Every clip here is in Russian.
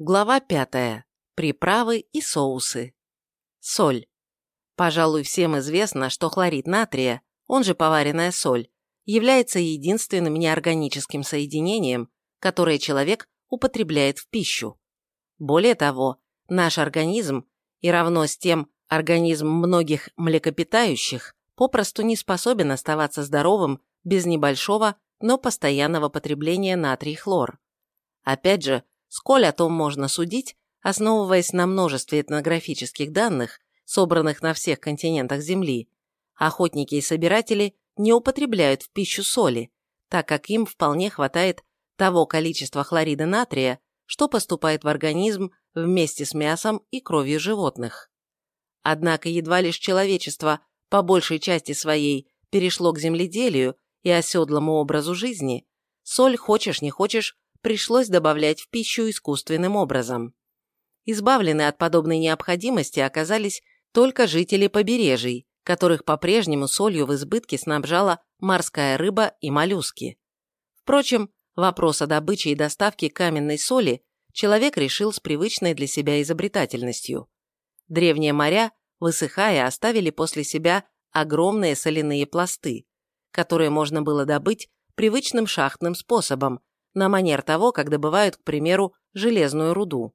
Глава пятая. Приправы и соусы. Соль. Пожалуй, всем известно, что хлорид натрия, он же поваренная соль, является единственным неорганическим соединением, которое человек употребляет в пищу. Более того, наш организм, и равно с тем организм многих млекопитающих, попросту не способен оставаться здоровым без небольшого, но постоянного потребления натрий-хлор. Опять же, сколь о том можно судить, основываясь на множестве этнографических данных, собранных на всех континентах Земли, охотники и собиратели не употребляют в пищу соли, так как им вполне хватает того количества хлорида натрия, что поступает в организм вместе с мясом и кровью животных. Однако едва лишь человечество по большей части своей перешло к земледелию и оседлому образу жизни, соль, хочешь не хочешь, пришлось добавлять в пищу искусственным образом. Избавлены от подобной необходимости оказались только жители побережий, которых по-прежнему солью в избытке снабжала морская рыба и моллюски. Впрочем, вопрос о добыче и доставке каменной соли человек решил с привычной для себя изобретательностью. Древние моря, высыхая, оставили после себя огромные соляные пласты, которые можно было добыть привычным шахтным способом, на манер того, как добывают, к примеру, железную руду.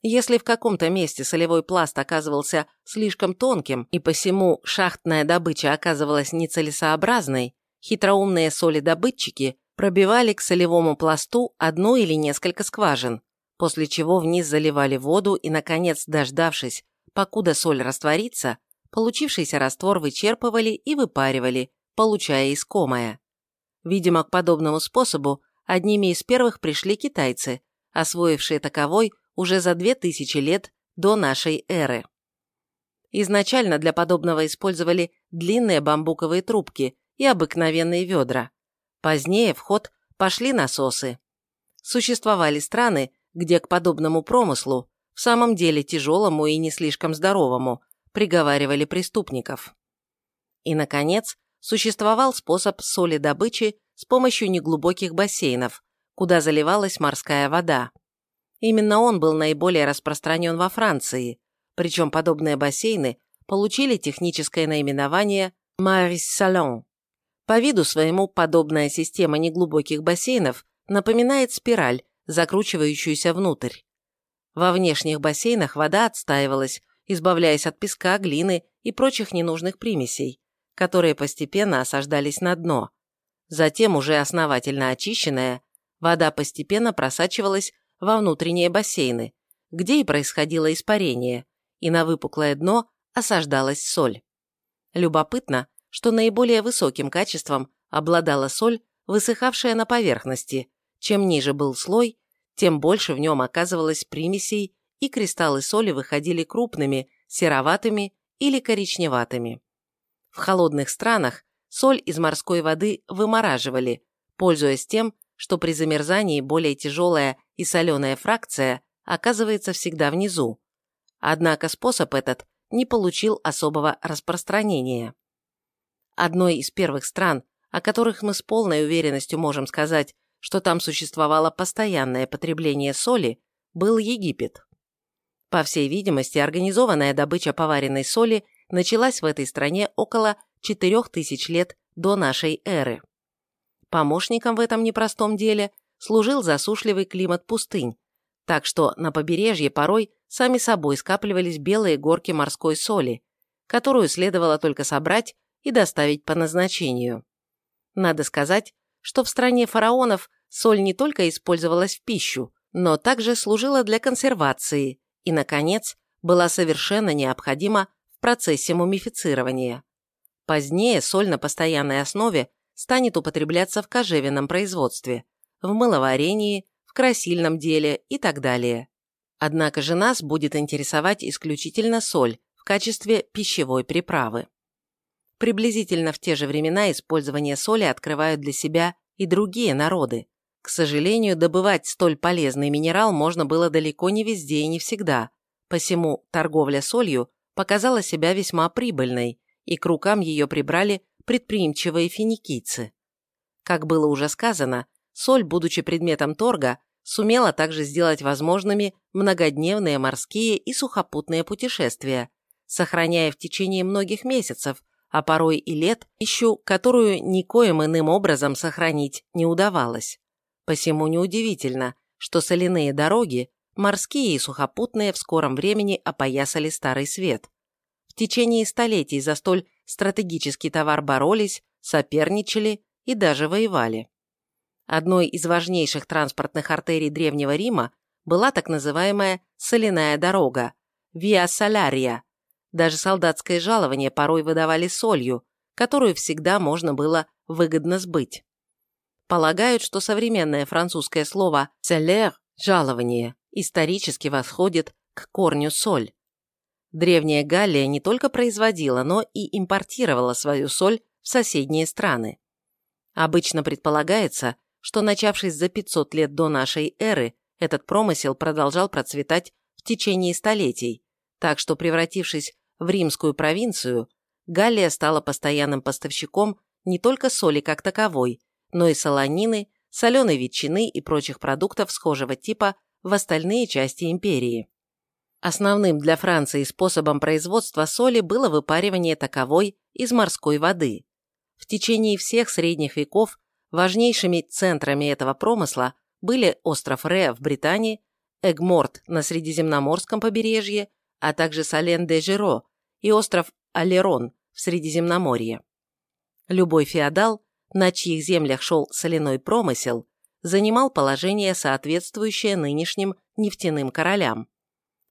Если в каком-то месте солевой пласт оказывался слишком тонким и посему шахтная добыча оказывалась нецелесообразной, хитроумные солидобытчики пробивали к солевому пласту одну или несколько скважин, после чего вниз заливали воду и, наконец, дождавшись, покуда соль растворится, получившийся раствор вычерпывали и выпаривали, получая искомое. Видимо, к подобному способу одними из первых пришли китайцы, освоившие таковой уже за 2000 лет до нашей эры. Изначально для подобного использовали длинные бамбуковые трубки и обыкновенные ведра. Позднее в ход пошли насосы. Существовали страны, где к подобному промыслу, в самом деле тяжелому и не слишком здоровому, приговаривали преступников. И, наконец, существовал способ солидобычи с помощью неглубоких бассейнов, куда заливалась морская вода. Именно он был наиболее распространен во Франции, причем подобные бассейны получили техническое наименование «Марис-Салон». По виду своему подобная система неглубоких бассейнов напоминает спираль, закручивающуюся внутрь. Во внешних бассейнах вода отстаивалась, избавляясь от песка, глины и прочих ненужных примесей, которые постепенно осаждались на дно. Затем, уже основательно очищенная, вода постепенно просачивалась во внутренние бассейны, где и происходило испарение, и на выпуклое дно осаждалась соль. Любопытно, что наиболее высоким качеством обладала соль, высыхавшая на поверхности. Чем ниже был слой, тем больше в нем оказывалось примесей, и кристаллы соли выходили крупными, сероватыми или коричневатыми. В холодных странах соль из морской воды вымораживали, пользуясь тем, что при замерзании более тяжелая и соленая фракция оказывается всегда внизу. Однако способ этот не получил особого распространения. Одной из первых стран, о которых мы с полной уверенностью можем сказать, что там существовало постоянное потребление соли, был Египет. По всей видимости, организованная добыча поваренной соли началась в этой стране около 4000 лет до нашей эры. Помощником в этом непростом деле служил засушливый климат пустынь, так что на побережье порой сами собой скапливались белые горки морской соли, которую следовало только собрать и доставить по назначению. Надо сказать, что в стране фараонов соль не только использовалась в пищу, но также служила для консервации и, наконец, была совершенно необходима в процессе мумифицирования. Позднее соль на постоянной основе станет употребляться в кожевенном производстве, в мыловарении, в красильном деле и так далее. Однако же нас будет интересовать исключительно соль в качестве пищевой приправы. Приблизительно в те же времена использование соли открывают для себя и другие народы. К сожалению, добывать столь полезный минерал можно было далеко не везде и не всегда, посему торговля солью показала себя весьма прибыльной, и к рукам ее прибрали предприимчивые финикийцы. Как было уже сказано, соль, будучи предметом торга, сумела также сделать возможными многодневные морские и сухопутные путешествия, сохраняя в течение многих месяцев, а порой и лет, пищу, которую никоим иным образом сохранить не удавалось. Посему неудивительно, что соляные дороги, морские и сухопутные, в скором времени опоясали Старый Свет. В течение столетий за столь стратегический товар боролись, соперничали и даже воевали. Одной из важнейших транспортных артерий Древнего Рима была так называемая соляная дорога – Виа Солярия. Даже солдатское жалование порой выдавали солью, которую всегда можно было выгодно сбыть. Полагают, что современное французское слово «salaire» – «жалование» исторически восходит к корню «соль». Древняя Галлия не только производила, но и импортировала свою соль в соседние страны. Обычно предполагается, что начавшись за 500 лет до нашей эры, этот промысел продолжал процветать в течение столетий, так что, превратившись в римскую провинцию, Галлия стала постоянным поставщиком не только соли как таковой, но и солонины, соленой ветчины и прочих продуктов схожего типа в остальные части империи. Основным для Франции способом производства соли было выпаривание таковой из морской воды. В течение всех средних веков важнейшими центрами этого промысла были остров Ре в Британии, Эгморт на Средиземноморском побережье, а также Сален-де-Жиро и остров Алерон в Средиземноморье. Любой феодал, на чьих землях шел соляной промысел, занимал положение, соответствующее нынешним нефтяным королям.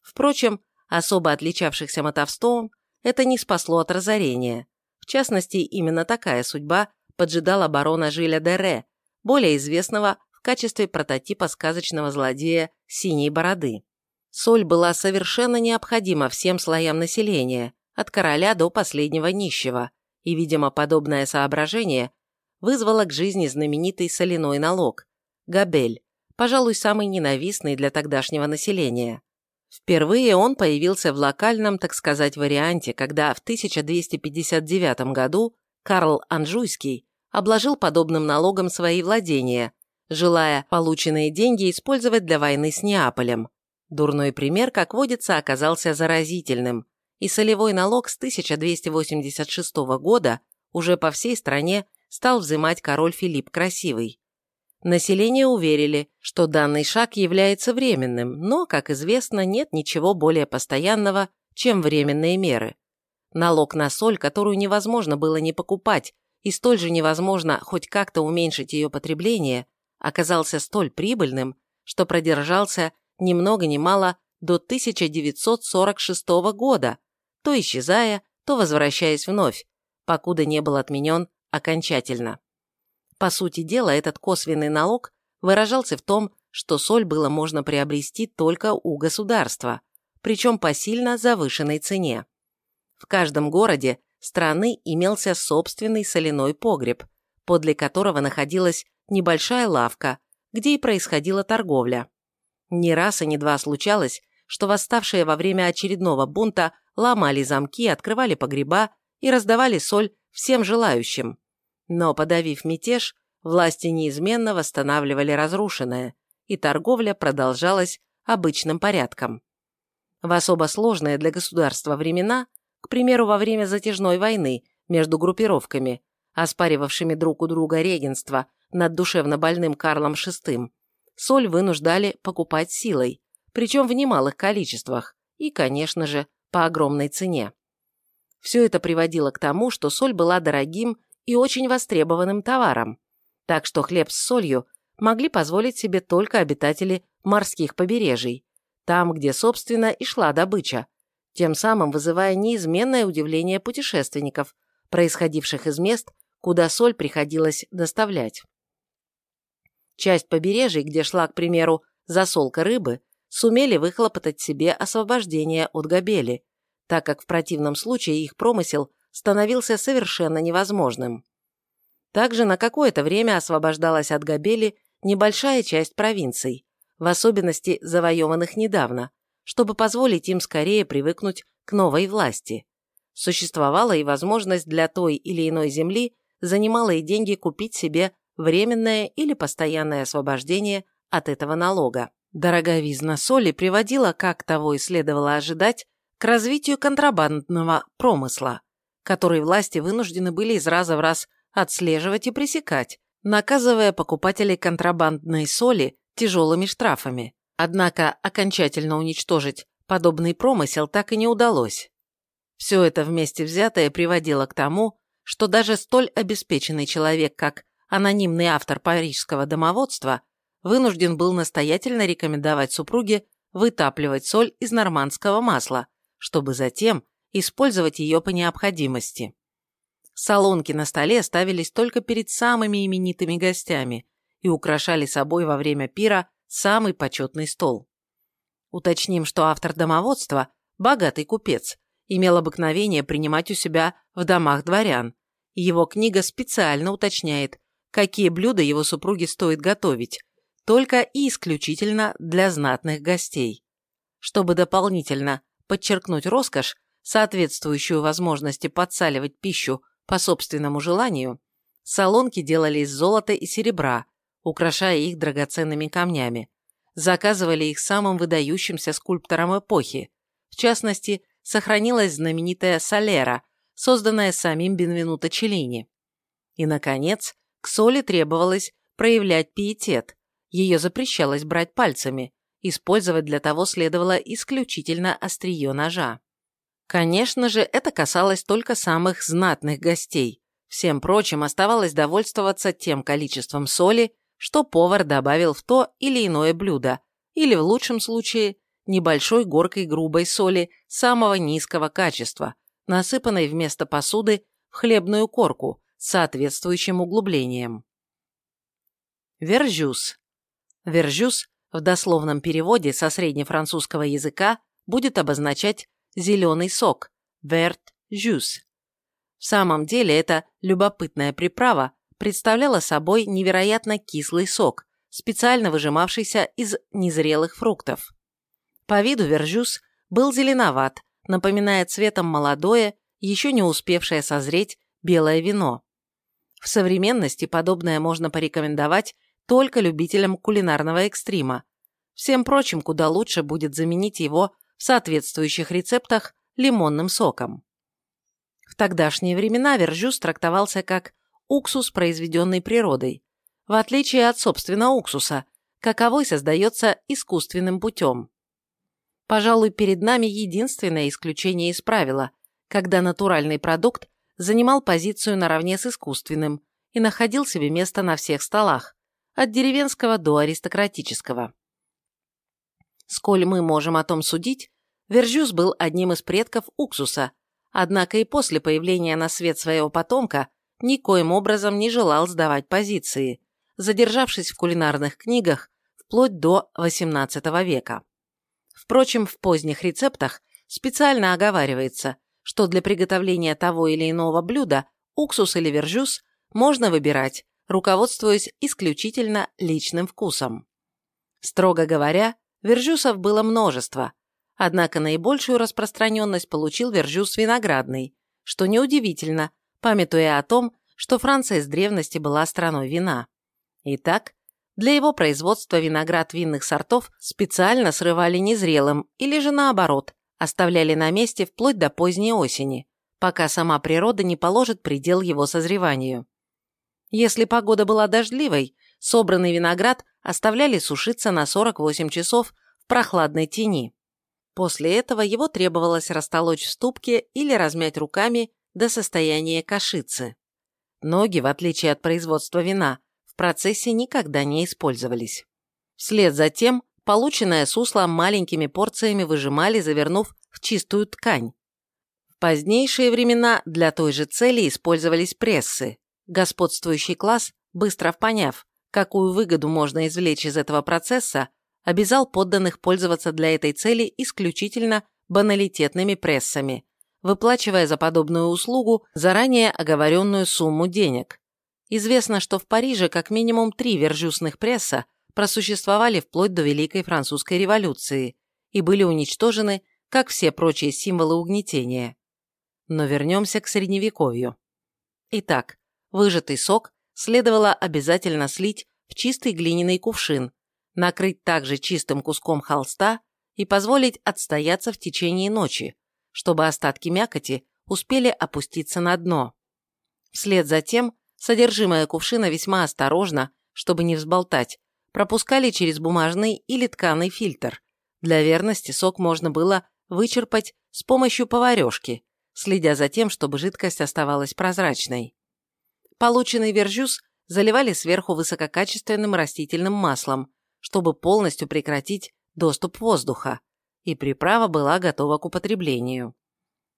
Впрочем, особо отличавшихся мотовством это не спасло от разорения. В частности, именно такая судьба поджидала барона Жиля Дере, более известного в качестве прототипа сказочного злодея «Синей бороды». Соль была совершенно необходима всем слоям населения, от короля до последнего нищего, и, видимо, подобное соображение вызвало к жизни знаменитый соляной налог – габель, пожалуй, самый ненавистный для тогдашнего населения. Впервые он появился в локальном, так сказать, варианте, когда в 1259 году Карл Анжуйский обложил подобным налогом свои владения, желая полученные деньги использовать для войны с Неаполем. Дурной пример, как водится, оказался заразительным, и солевой налог с 1286 года уже по всей стране стал взимать король Филипп Красивый. Население уверили, что данный шаг является временным, но, как известно, нет ничего более постоянного, чем временные меры. Налог на соль, которую невозможно было не покупать, и столь же невозможно хоть как-то уменьшить ее потребление, оказался столь прибыльным, что продержался ни много ни мало до 1946 года, то исчезая, то возвращаясь вновь, покуда не был отменен окончательно. По сути дела, этот косвенный налог выражался в том, что соль было можно приобрести только у государства, причем по сильно завышенной цене. В каждом городе страны имелся собственный соляной погреб, подле которого находилась небольшая лавка, где и происходила торговля. Ни раз и ни два случалось, что восставшие во время очередного бунта ломали замки, открывали погреба и раздавали соль всем желающим. Но, подавив мятеж, власти неизменно восстанавливали разрушенное, и торговля продолжалась обычным порядком. В особо сложные для государства времена к примеру, во время затяжной войны между группировками, оспаривавшими друг у друга регенство над душевно больным Карлом VI, соль вынуждали покупать силой, причем в немалых количествах и, конечно же, по огромной цене. Все это приводило к тому, что соль была дорогим и очень востребованным товаром, так что хлеб с солью могли позволить себе только обитатели морских побережий, там, где, собственно, и шла добыча, тем самым вызывая неизменное удивление путешественников, происходивших из мест, куда соль приходилось доставлять. Часть побережий, где шла, к примеру, засолка рыбы, сумели выхлопотать себе освобождение от габели, так как в противном случае их промысел становился совершенно невозможным. Также на какое-то время освобождалась от габели небольшая часть провинций, в особенности завоеванных недавно, чтобы позволить им скорее привыкнуть к новой власти. Существовала и возможность для той или иной земли за немалые деньги купить себе временное или постоянное освобождение от этого налога. Дороговизна соли приводила, как того и следовало ожидать, к развитию контрабандного промысла, который власти вынуждены были из раза в раз отслеживать и пресекать, наказывая покупателей контрабандной соли тяжелыми штрафами. Однако окончательно уничтожить подобный промысел так и не удалось. Все это вместе взятое приводило к тому, что даже столь обеспеченный человек, как анонимный автор парижского домоводства, вынужден был настоятельно рекомендовать супруге вытапливать соль из нормандского масла, чтобы затем использовать ее по необходимости. Солонки на столе ставились только перед самыми именитыми гостями и украшали собой во время пира самый почетный стол. Уточним, что автор домоводства, богатый купец, имел обыкновение принимать у себя в домах дворян, и его книга специально уточняет, какие блюда его супруге стоит готовить, только и исключительно для знатных гостей. Чтобы дополнительно подчеркнуть роскошь, соответствующую возможности подсаливать пищу по собственному желанию, солонки делали из золота и серебра, украшая их драгоценными камнями. Заказывали их самым выдающимся скульпторам эпохи. В частности, сохранилась знаменитая солера, созданная самим Бенвенуто Челлини. И, наконец, к соли требовалось проявлять пиетет. Ее запрещалось брать пальцами, использовать для того следовало исключительно острие ножа. Конечно же, это касалось только самых знатных гостей. Всем прочим оставалось довольствоваться тем количеством соли, что повар добавил в то или иное блюдо, или в лучшем случае небольшой горкой грубой соли самого низкого качества, насыпанной вместо посуды в хлебную корку с соответствующим углублением. Вержюс. Вержюс в дословном переводе со среднефранцузского языка будет обозначать «зеленый сок» – «vert jus». В самом деле эта любопытная приправа представляла собой невероятно кислый сок, специально выжимавшийся из незрелых фруктов. По виду вержюс был зеленоват, напоминая цветом молодое, еще не успевшее созреть белое вино. В современности подобное можно порекомендовать только любителям кулинарного экстрима. Всем прочим куда лучше будет заменить его в соответствующих рецептах лимонным соком. В тогдашние времена вержюс трактовался как уксус, произведенный природой, в отличие от собственно уксуса, каковой создается искусственным путем. Пожалуй, перед нами единственное исключение из правила, когда натуральный продукт занимал позицию наравне с искусственным и находил себе место на всех столах, от деревенского до аристократического. Сколь мы можем о том судить, Вержюс был одним из предков уксуса, однако и после появления на свет своего потомка никоим образом не желал сдавать позиции, задержавшись в кулинарных книгах вплоть до XVIII века. Впрочем, в поздних рецептах специально оговаривается, что для приготовления того или иного блюда уксус или вержюс можно выбирать, руководствуясь исключительно личным вкусом. Строго говоря, вержюсов было множество, однако наибольшую распространенность получил вержюс виноградный, что неудивительно, памятуя о том, что Франция с древности была страной вина. Итак, для его производства виноград винных сортов специально срывали незрелым или же наоборот, оставляли на месте вплоть до поздней осени, пока сама природа не положит предел его созреванию. Если погода была дождливой, собранный виноград оставляли сушиться на 48 часов в прохладной тени. После этого его требовалось растолочь в ступке или размять руками до состояния кашицы. Ноги, в отличие от производства вина, процессе никогда не использовались. Вслед за тем полученное сусло маленькими порциями выжимали, завернув в чистую ткань. В позднейшие времена для той же цели использовались прессы. Господствующий класс, быстро поняв, какую выгоду можно извлечь из этого процесса, обязал подданных пользоваться для этой цели исключительно баналитетными прессами, выплачивая за подобную услугу заранее оговоренную сумму денег. Известно, что в Париже как минимум три вержюсных пресса просуществовали вплоть до Великой Французской революции и были уничтожены, как все прочие символы угнетения. Но вернемся к Средневековью. Итак, выжатый сок следовало обязательно слить в чистый глиняный кувшин, накрыть также чистым куском холста и позволить отстояться в течение ночи, чтобы остатки мякоти успели опуститься на дно. Вслед за тем содержимое кувшина весьма осторожно, чтобы не взболтать, пропускали через бумажный или тканый фильтр. Для верности сок можно было вычерпать с помощью поварешки, следя за тем, чтобы жидкость оставалась прозрачной. Полученный вержюз заливали сверху высококачественным растительным маслом, чтобы полностью прекратить доступ воздуха, и приправа была готова к употреблению.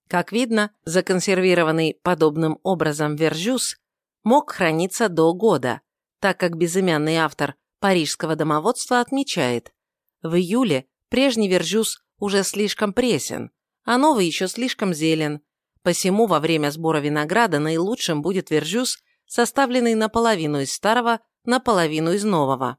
Как видно, законсервированный подобным образом вержюз мог храниться до года, так как безымянный автор парижского домоводства отмечает, в июле прежний вержюз уже слишком пресен, а новый еще слишком зелен, посему во время сбора винограда наилучшим будет вержюз, составленный наполовину из старого, наполовину из нового.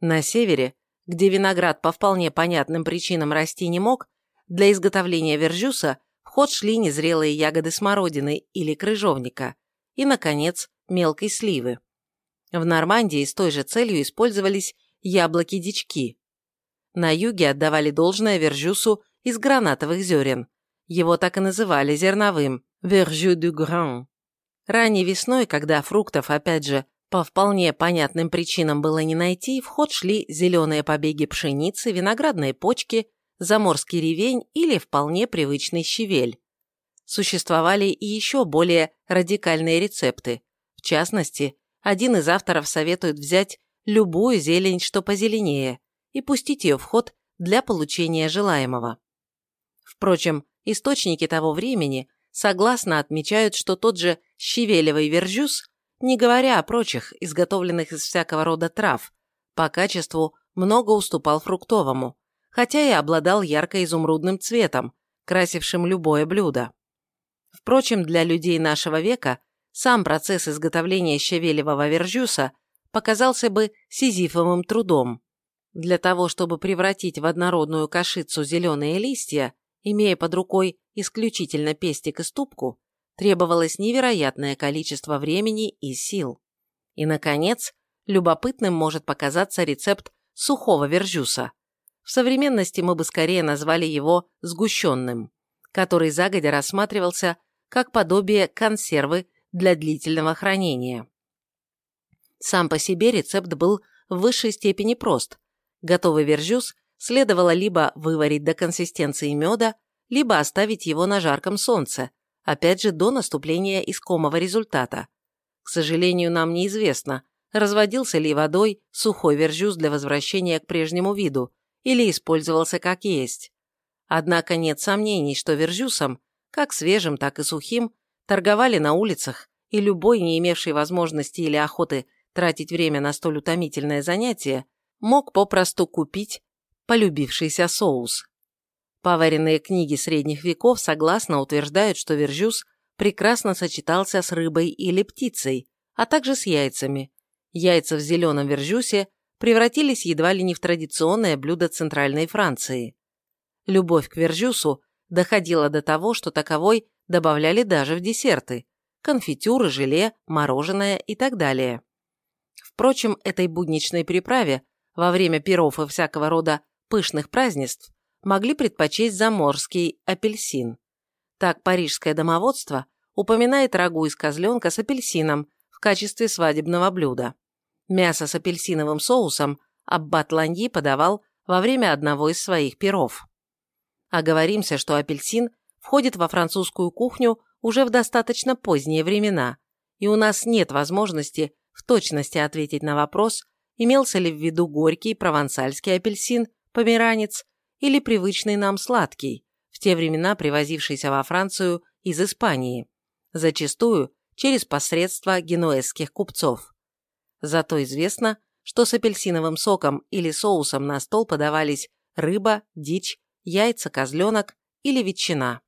На севере, где виноград по вполне понятным причинам расти не мог, для изготовления вержюса в ход шли незрелые ягоды смородины или крыжовника и, наконец, мелкой сливы. В Нормандии с той же целью использовались яблоки-дички. На юге отдавали должное вержюсу из гранатовых зерен. Его так и называли зерновым – «verjus du grain». Ранней весной, когда фруктов, опять же, по вполне понятным причинам было не найти, в ход шли зеленые побеги пшеницы, виноградные почки, заморский ревень или вполне привычный щавель. Существовали и еще более радикальные рецепты. В частности, один из авторов советует взять любую зелень, что позеленее, и пустить ее в ход для получения желаемого. Впрочем, источники того времени согласно отмечают, что тот же щавелевый вержюс не говоря о прочих, изготовленных из всякого рода трав, по качеству много уступал фруктовому, хотя и обладал ярко-изумрудным цветом, красившим любое блюдо. Впрочем, для людей нашего века сам процесс изготовления щавелевого вержюса показался бы сизифовым трудом. Для того, чтобы превратить в однородную кашицу зеленые листья, имея под рукой исключительно пестик и ступку, требовалось невероятное количество времени и сил. И, наконец, любопытным может показаться рецепт сухого вержюса. В современности мы бы скорее назвали его сгущенным, который загодя рассматривался как подобие консервы для длительного хранения. Сам по себе рецепт был в высшей степени прост. Готовый вержюс следовало либо выварить до консистенции меда, либо оставить его на жарком солнце, опять же до наступления искомого результата. К сожалению, нам неизвестно, разводился ли водой сухой вержюз для возвращения к прежнему виду или использовался как есть. Однако нет сомнений, что вержюсом, как свежим, так и сухим, торговали на улицах, и любой, не имевший возможности или охоты тратить время на столь утомительное занятие, мог попросту купить полюбившийся соус. Поваренные книги средних веков согласно утверждают, что вержюс прекрасно сочетался с рыбой или птицей, а также с яйцами. Яйца в зеленом вержюсе превратились едва ли не в традиционное блюдо Центральной Франции. Любовь к вержюсу доходила до того, что таковой добавляли даже в десерты – конфитюры, желе, мороженое и так далее. Впрочем, этой будничной приправе во время пиров и всякого рода пышных празднеств могли предпочесть заморский апельсин. Так парижское домоводство упоминает рагу из козленка с апельсином в качестве свадебного блюда. Мясо с апельсиновым соусом аббат Ланьи подавал во время одного из своих перов. Оговоримся, что апельсин входит во французскую кухню уже в достаточно поздние времена, и у нас нет возможности в точности ответить на вопрос, имелся ли в виду горький провансальский апельсин, померанец или привычный нам сладкий, в те времена привозившийся во Францию из Испании, зачастую через посредство генуэзских купцов. Зато известно, что с апельсиновым соком или соусом на стол подавались рыба, дичь, яйца, козленок или ветчина.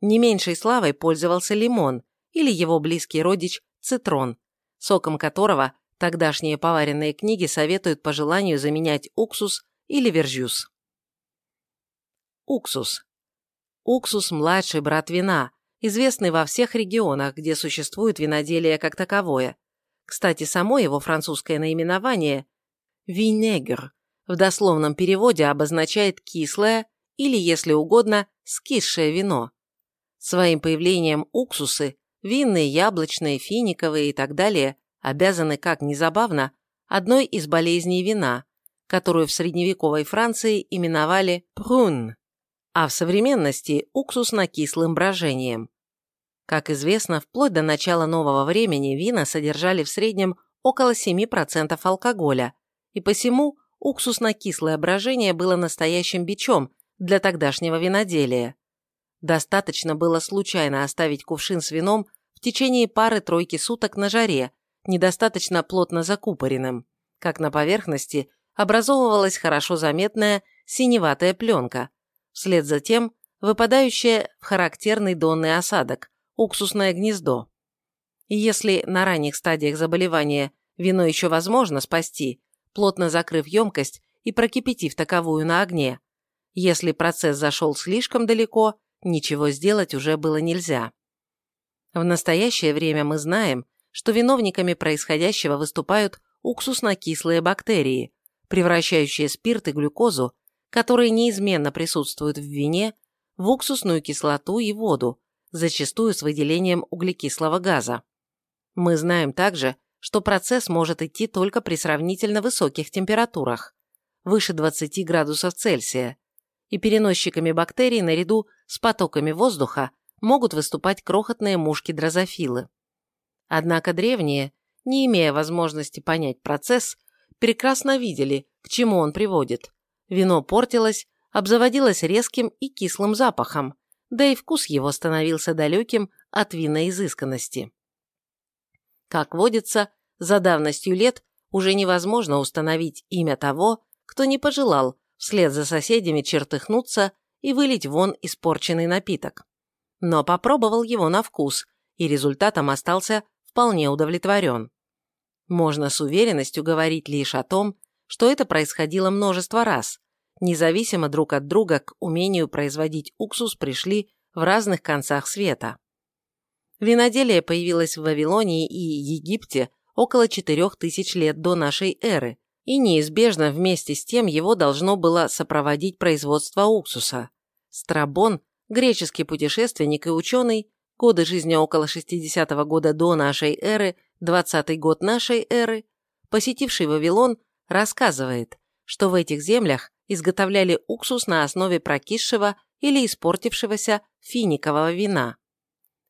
Не меньшей славой пользовался лимон или его близкий родич цитрон, соком которого тогдашние поваренные книги советуют по желанию заменять уксус или вержюс. Уксус. Уксус – младший брат вина, известный во всех регионах, где существует виноделие как таковое. Кстати, само его французское наименование винегр в дословном переводе обозначает кислое или, если угодно, скисшее вино. Своим появлением уксусы, винные, яблочные, финиковые и так далее, обязаны, как ни забавно, одной из болезней вина, которую в средневековой Франции именовали прун, а в современности уксусно-кислым брожением. Как известно, вплоть до начала нового времени вина содержали в среднем около 7% алкоголя, и посему уксусно-кислое брожение было настоящим бичом для тогдашнего виноделия. Достаточно было случайно оставить кувшин с вином в течение пары-тройки суток на жаре, недостаточно плотно закупоренным, как на поверхности образовывалась хорошо заметная синеватая пленка, вслед за тем выпадающая в характерный донный осадок, уксусное гнездо. И если на ранних стадиях заболевания вино еще возможно спасти, плотно закрыв емкость и прокипятив таковую на огне, если процесс зашел слишком далеко, ничего сделать уже было нельзя. В настоящее время мы знаем, что виновниками происходящего выступают уксусно-кислые бактерии, превращающие спирт и глюкозу, которые неизменно присутствуют в вине, в уксусную кислоту и воду, зачастую с выделением углекислого газа. Мы знаем также, что процесс может идти только при сравнительно высоких температурах, выше 20 градусов Цельсия, и переносчиками бактерий наряду с потоками воздуха могут выступать крохотные мушки-дрозофилы. Однако древние, не имея возможности понять процесс, прекрасно видели, к чему он приводит. Вино портилось, обзаводилось резким и кислым запахом, да и вкус его становился далеким от винной изысканности. Как водится, за давностью лет уже невозможно установить имя того, кто не пожелал вслед за соседями чертыхнуться и вылить вон испорченный напиток. Но попробовал его на вкус, и результатом остался вполне удовлетворен. Можно с уверенностью говорить лишь о том, что это происходило множество раз. Независимо друг от друга к умению производить уксус пришли в разных концах света. Виноделие появилось в Вавилонии и Египте около 4000 лет до нашей эры, и неизбежно вместе с тем его должно было сопроводить производство уксуса. Страбон, греческий путешественник и ученый, годы жизни около 60 -го года до нашей эры, 20 год нашей эры, посетивший Вавилон, рассказывает, что в этих землях изготовляли уксус на основе прокисшего или испортившегося финикового вина.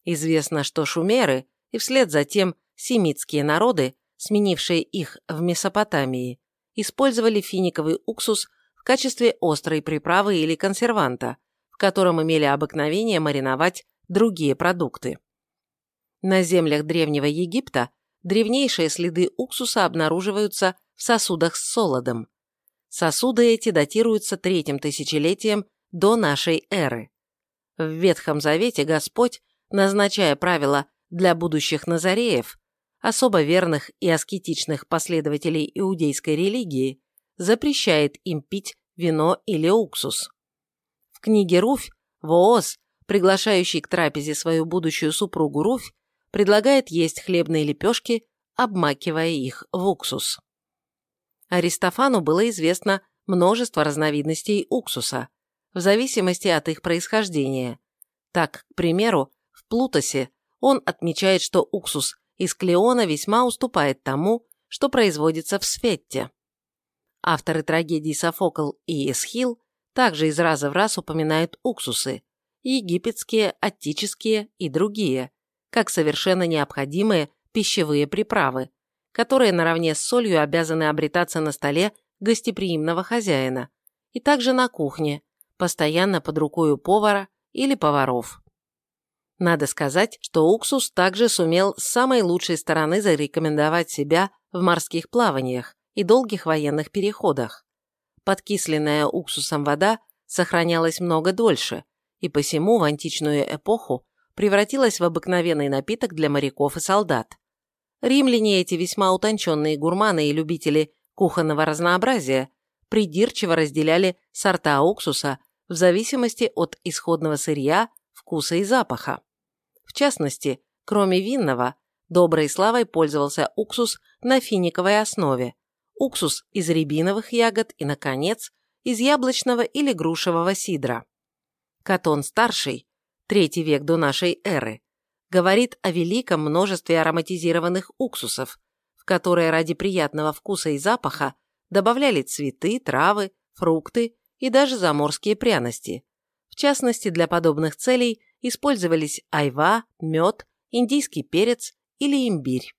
Известно, что шумеры и вслед за тем семитские народы, сменившие их в Месопотамии, использовали финиковый уксус в качестве острой приправы или консерванта, в котором имели обыкновение мариновать другие продукты. На землях Древнего Египта древнейшие следы уксуса обнаруживаются в сосудах с солодом. Сосуды эти датируются третьим тысячелетием до нашей эры. В Ветхом Завете Господь, назначая правила для будущих назареев, особо верных и аскетичных последователей иудейской религии, запрещает им пить вино или уксус. В книге Руфь Вооз приглашающий к трапезе свою будущую супругу Руфь, предлагает есть хлебные лепешки, обмакивая их в уксус. Аристофану было известно множество разновидностей уксуса, в зависимости от их происхождения. Так, к примеру, в Плутосе он отмечает, что уксус из клеона весьма уступает тому, что производится в Сфетте. Авторы трагедий Софокл и Эсхил также из раза в раз упоминают уксусы, египетские, аттические и другие, как совершенно необходимые пищевые приправы, которые наравне с солью обязаны обретаться на столе гостеприимного хозяина и также на кухне, постоянно под рукой у повара или поваров. Надо сказать, что уксус также сумел с самой лучшей стороны зарекомендовать себя в морских плаваниях и долгих военных переходах. Подкисленная уксусом вода сохранялась много дольше, и посему в античную эпоху превратилась в обыкновенный напиток для моряков и солдат. Римляне эти весьма утонченные гурманы и любители кухонного разнообразия придирчиво разделяли сорта уксуса в зависимости от исходного сырья, вкуса и запаха. В частности, кроме винного, доброй славой пользовался уксус на финиковой основе, уксус из рябиновых ягод и, наконец, из яблочного или грушевого сидра. Катон старший, третий век до нашей эры, говорит о великом множестве ароматизированных уксусов, в которые ради приятного вкуса и запаха добавляли цветы, травы, фрукты и даже заморские пряности. В частности, для подобных целей использовались айва, мед, индийский перец или имбирь.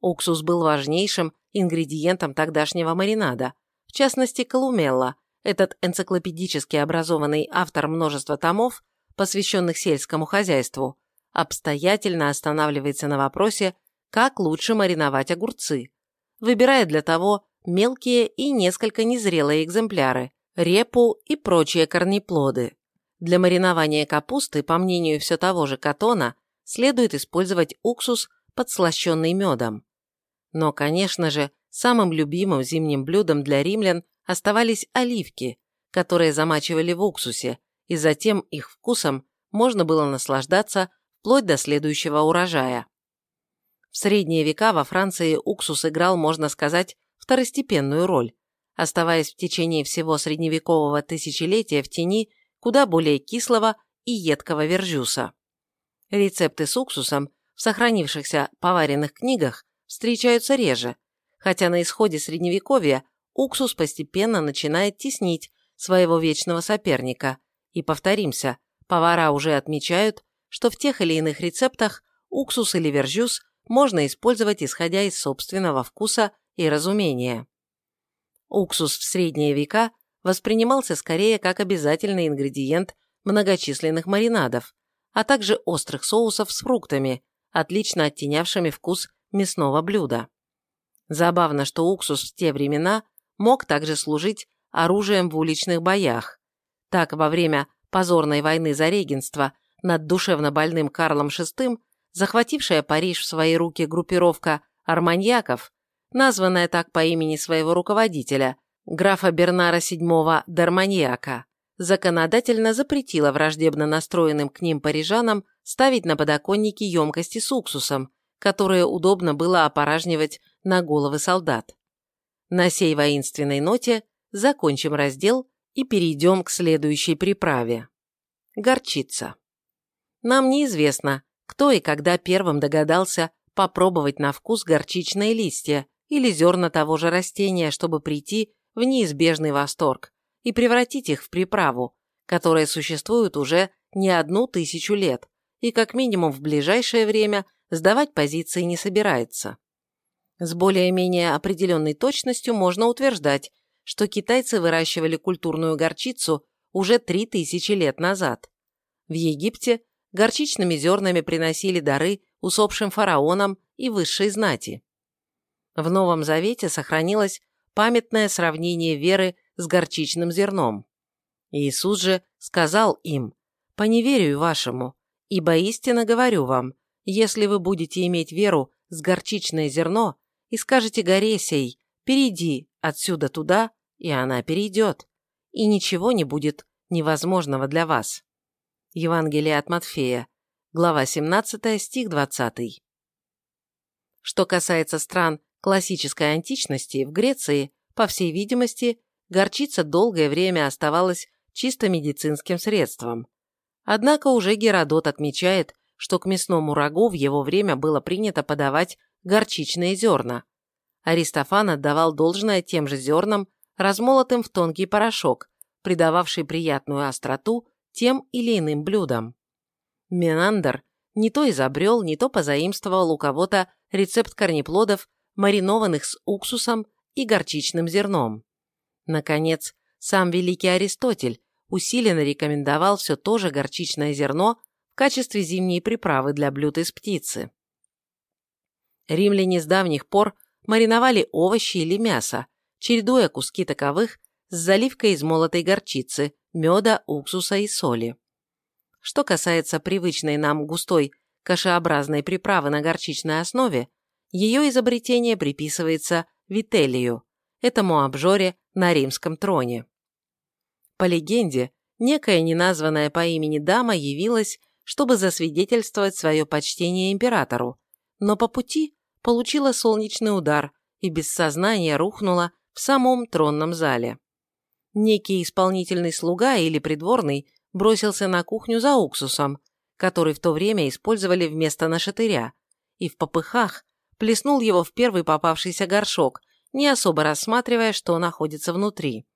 Уксус был важнейшим ингредиентом тогдашнего маринада, в частности колумелла, этот энциклопедически образованный автор множества томов, посвященных сельскому хозяйству, обстоятельно останавливается на вопросе, как лучше мариновать огурцы, выбирая для того мелкие и несколько незрелые экземпляры, репу и прочие корнеплоды. Для маринования капусты, по мнению все того же Катона, следует использовать уксус, подслащенный медом. Но, конечно же, самым любимым зимним блюдом для римлян оставались оливки, которые замачивали в уксусе, и затем их вкусом можно было наслаждаться вплоть до следующего урожая. В средние века во Франции уксус играл, можно сказать, второстепенную роль, оставаясь в течение всего средневекового тысячелетия в тени куда более кислого и едкого вержюса. Рецепты с уксусом в сохранившихся поваренных книгах встречаются реже, хотя на исходе Средневековья уксус постепенно начинает теснить своего вечного соперника. И повторимся, повара уже отмечают, что в тех или иных рецептах уксус или вержюс можно использовать исходя из собственного вкуса и разумения. Уксус в средние века воспринимался скорее как обязательный ингредиент многочисленных маринадов, а также острых соусов с фруктами, отлично оттенявшими вкус мясного блюда. Забавно, что уксус в те времена мог также служить оружием в уличных боях. Так, во время позорной войны за регенство над душевно больным Карлом VI, захватившая Париж в свои руки группировка арманьяков, названная так по имени своего руководителя, графа Бернара VII Дарманьяка, законодательно запретила враждебно настроенным к ним парижанам ставить на подоконники емкости с уксусом, которые удобно было опоражнивать на головы солдат. На сей воинственной ноте закончим раздел и перейдем к следующей приправе. Горчица. Нам неизвестно, кто и когда первым догадался попробовать на вкус горчичные листья или зерна того же растения, чтобы прийти в неизбежный восторг и превратить их в приправу, которая существует уже не одну тысячу лет и как минимум в ближайшее время сдавать позиции не собирается. С более-менее определенной точностью можно утверждать, что китайцы выращивали культурную горчицу уже 3000 лет назад. В Египте горчичными зернами приносили дары усопшим фараонам и высшей знати. В Новом Завете сохранилось памятное сравнение веры с горчичным зерном. Иисус же сказал им, «По неверию вашему, ибо истинно говорю вам, если вы будете иметь веру с горчичное зерно и скажете горе сей, перейди отсюда туда, и она перейдет, и ничего не будет невозможного для вас. Евангелие от Матфея, глава 17, стих 20. Что касается стран классической античности, в Греции, по всей видимости, горчица долгое время оставалась чисто медицинским средством. Однако уже Геродот отмечает, что к мясному рагу в его время было принято подавать горчичные зерна. Аристофан отдавал должное тем же зернам, размолотым в тонкий порошок, придававший приятную остроту тем или иным блюдам. Менандер не то изобрел, не то позаимствовал у кого-то рецепт корнеплодов, маринованных с уксусом и горчичным зерном. Наконец, сам великий Аристотель усиленно рекомендовал все то же горчичное зерно в качестве зимней приправы для блюд из птицы. Римляне с давних пор мариновали овощи или мясо, чередуя куски таковых с заливкой из молотой горчицы, меда, уксуса и соли. Что касается привычной нам густой кашеобразной приправы на горчичной основе, ее изобретение приписывается Вителию, этому обжоре на римском троне. По легенде, некая неназванная по имени дама явилась чтобы засвидетельствовать свое почтение императору, но по пути получила солнечный удар и без сознания рухнула в самом тронном зале. Некий исполнительный слуга или придворный бросился на кухню за уксусом, который в то время использовали вместо нашатыря, и в попыхах плеснул его в первый попавшийся горшок, не особо рассматривая, что находится внутри.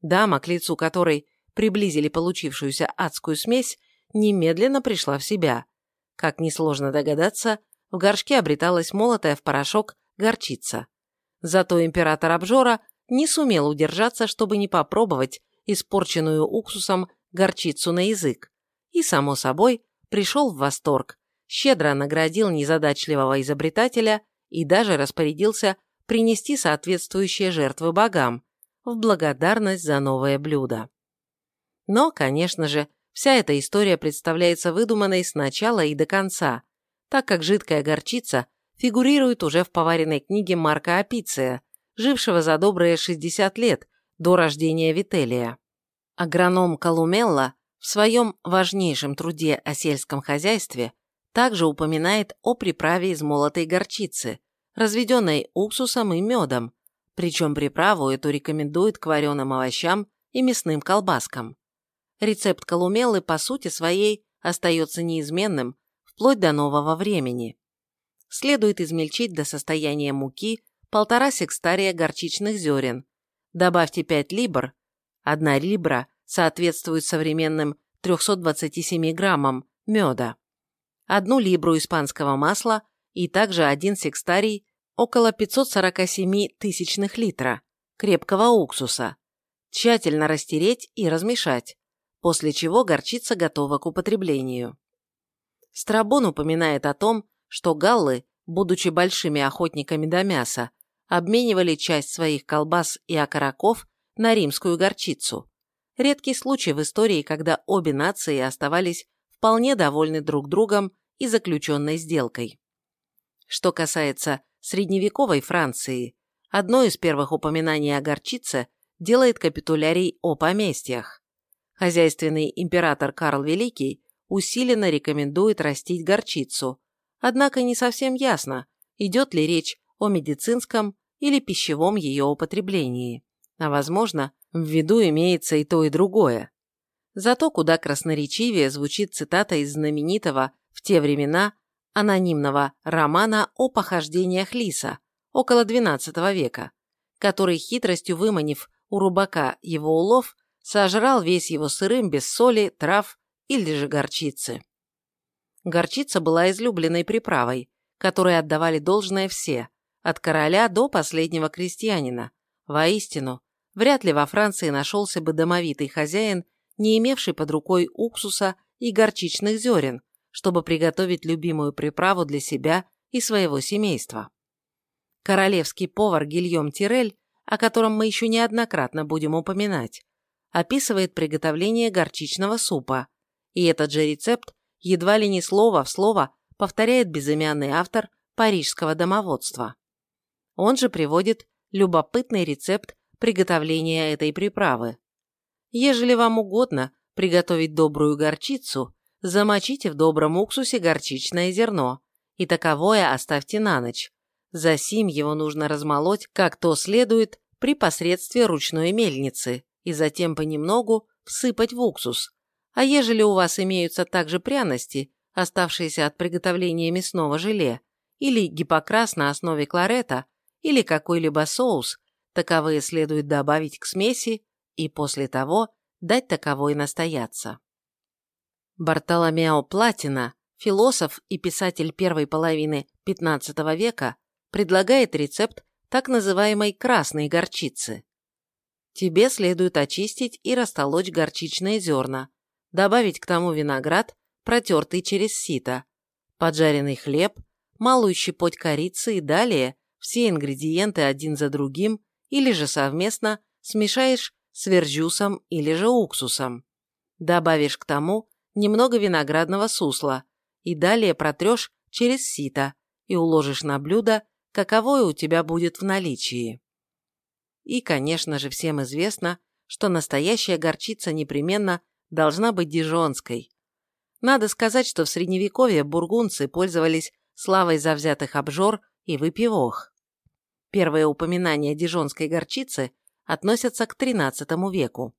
Дама, к лицу которой приблизили получившуюся адскую смесь, немедленно пришла в себя. Как несложно догадаться, в горшке обреталась молотая в порошок горчица. Зато император обжора не сумел удержаться, чтобы не попробовать испорченную уксусом горчицу на язык, и, само собой, пришел в восторг, щедро наградил незадачливого изобретателя и даже распорядился принести соответствующие жертвы богам в благодарность за новое блюдо. Но, конечно же, вся эта история представляется выдуманной с начала и до конца, так как жидкая горчица фигурирует уже в поваренной книге Марка Апиция, жившего за добрые 60 лет до рождения Вителия. Агроном Колумелла в своем важнейшем труде о сельском хозяйстве также упоминает о приправе из молотой горчицы, разведенной уксусом и медом, причем приправу эту рекомендует к вареным овощам и мясным колбаскам. Рецепт Колумеллы по сути своей остается неизменным вплоть до нового времени. Следует измельчить до состояния муки полтора секстария горчичных зерен, добавьте 5 либр, одна либра соответствует современным 327 граммам меда, одну либру испанского масла и также один секстарий около 547 тысячных литра крепкого уксуса, тщательно растереть и размешать, после чего горчица готова к употреблению. Страбон упоминает о том, что галлы, будучи большими охотниками до мяса, обменивали часть своих колбас и окороков на римскую горчицу. Редкий случай в истории, когда обе нации оставались вполне довольны друг другом и заключенной сделкой. Что касается средневековой Франции, одно из первых упоминаний о горчице делает капитулярий о поместьях. Хозяйственный император Карл Великий усиленно рекомендует растить горчицу, однако не совсем ясно, идет ли речь о медицинском или пищевом ее употреблении, а возможно, в виду имеется и то, и другое. Зато куда красноречивее звучит цитата из знаменитого в те времена анонимного романа о похождениях лиса около XII века, который хитростью выманив у рубака его улов, сожрал весь его сырым без соли, трав или же горчицы. Горчица была излюбленной приправой, которой отдавали должное все, от короля до последнего крестьянина. Воистину, вряд ли во Франции нашелся бы домовитый хозяин, не имевший под рукой уксуса и горчичных зерен, чтобы приготовить любимую приправу для себя и своего семейства. Королевский повар Гильем Тирель, о котором мы еще неоднократно будем упоминать, описывает приготовление горчичного супа, и этот же рецепт едва ли не слово в слово повторяет безымянный автор парижского домоводства. Он же приводит любопытный рецепт приготовления этой приправы. Ежели вам угодно приготовить добрую горчицу, замочите в добром уксусе горчичное зерно, и таковое оставьте на ночь. Засим его нужно размолоть, как то следует, при посредстве ручной мельницы, и затем понемногу всыпать в уксус, а ежели у вас имеются также пряности, оставшиеся от приготовления мясного желе, или гипокрас на основе кларета, или какой-либо соус, таковые следует добавить к смеси и после того дать таковой настояться. Бартоломео Платина, философ и писатель первой половины XV века, предлагает рецепт так называемой красной горчицы. Тебе следует очистить и растолочь горчичные зерна, добавить к тому виноград, протертый через сито, поджаренный хлеб, малую щепоть корицы и далее все ингредиенты один за другим или же совместно смешаешь с верджусом или же уксусом. Добавишь к тому немного виноградного сусла и далее протрешь через сито и уложишь на блюдо, каковое у тебя будет в наличии. И, конечно же, всем известно, что настоящая горчица непременно должна быть дижонской. Надо сказать, что в средневековье бургунцы пользовались славой завзятых обжор и выпивох. Первые упоминания дижонской горчицы относятся к XIII веку.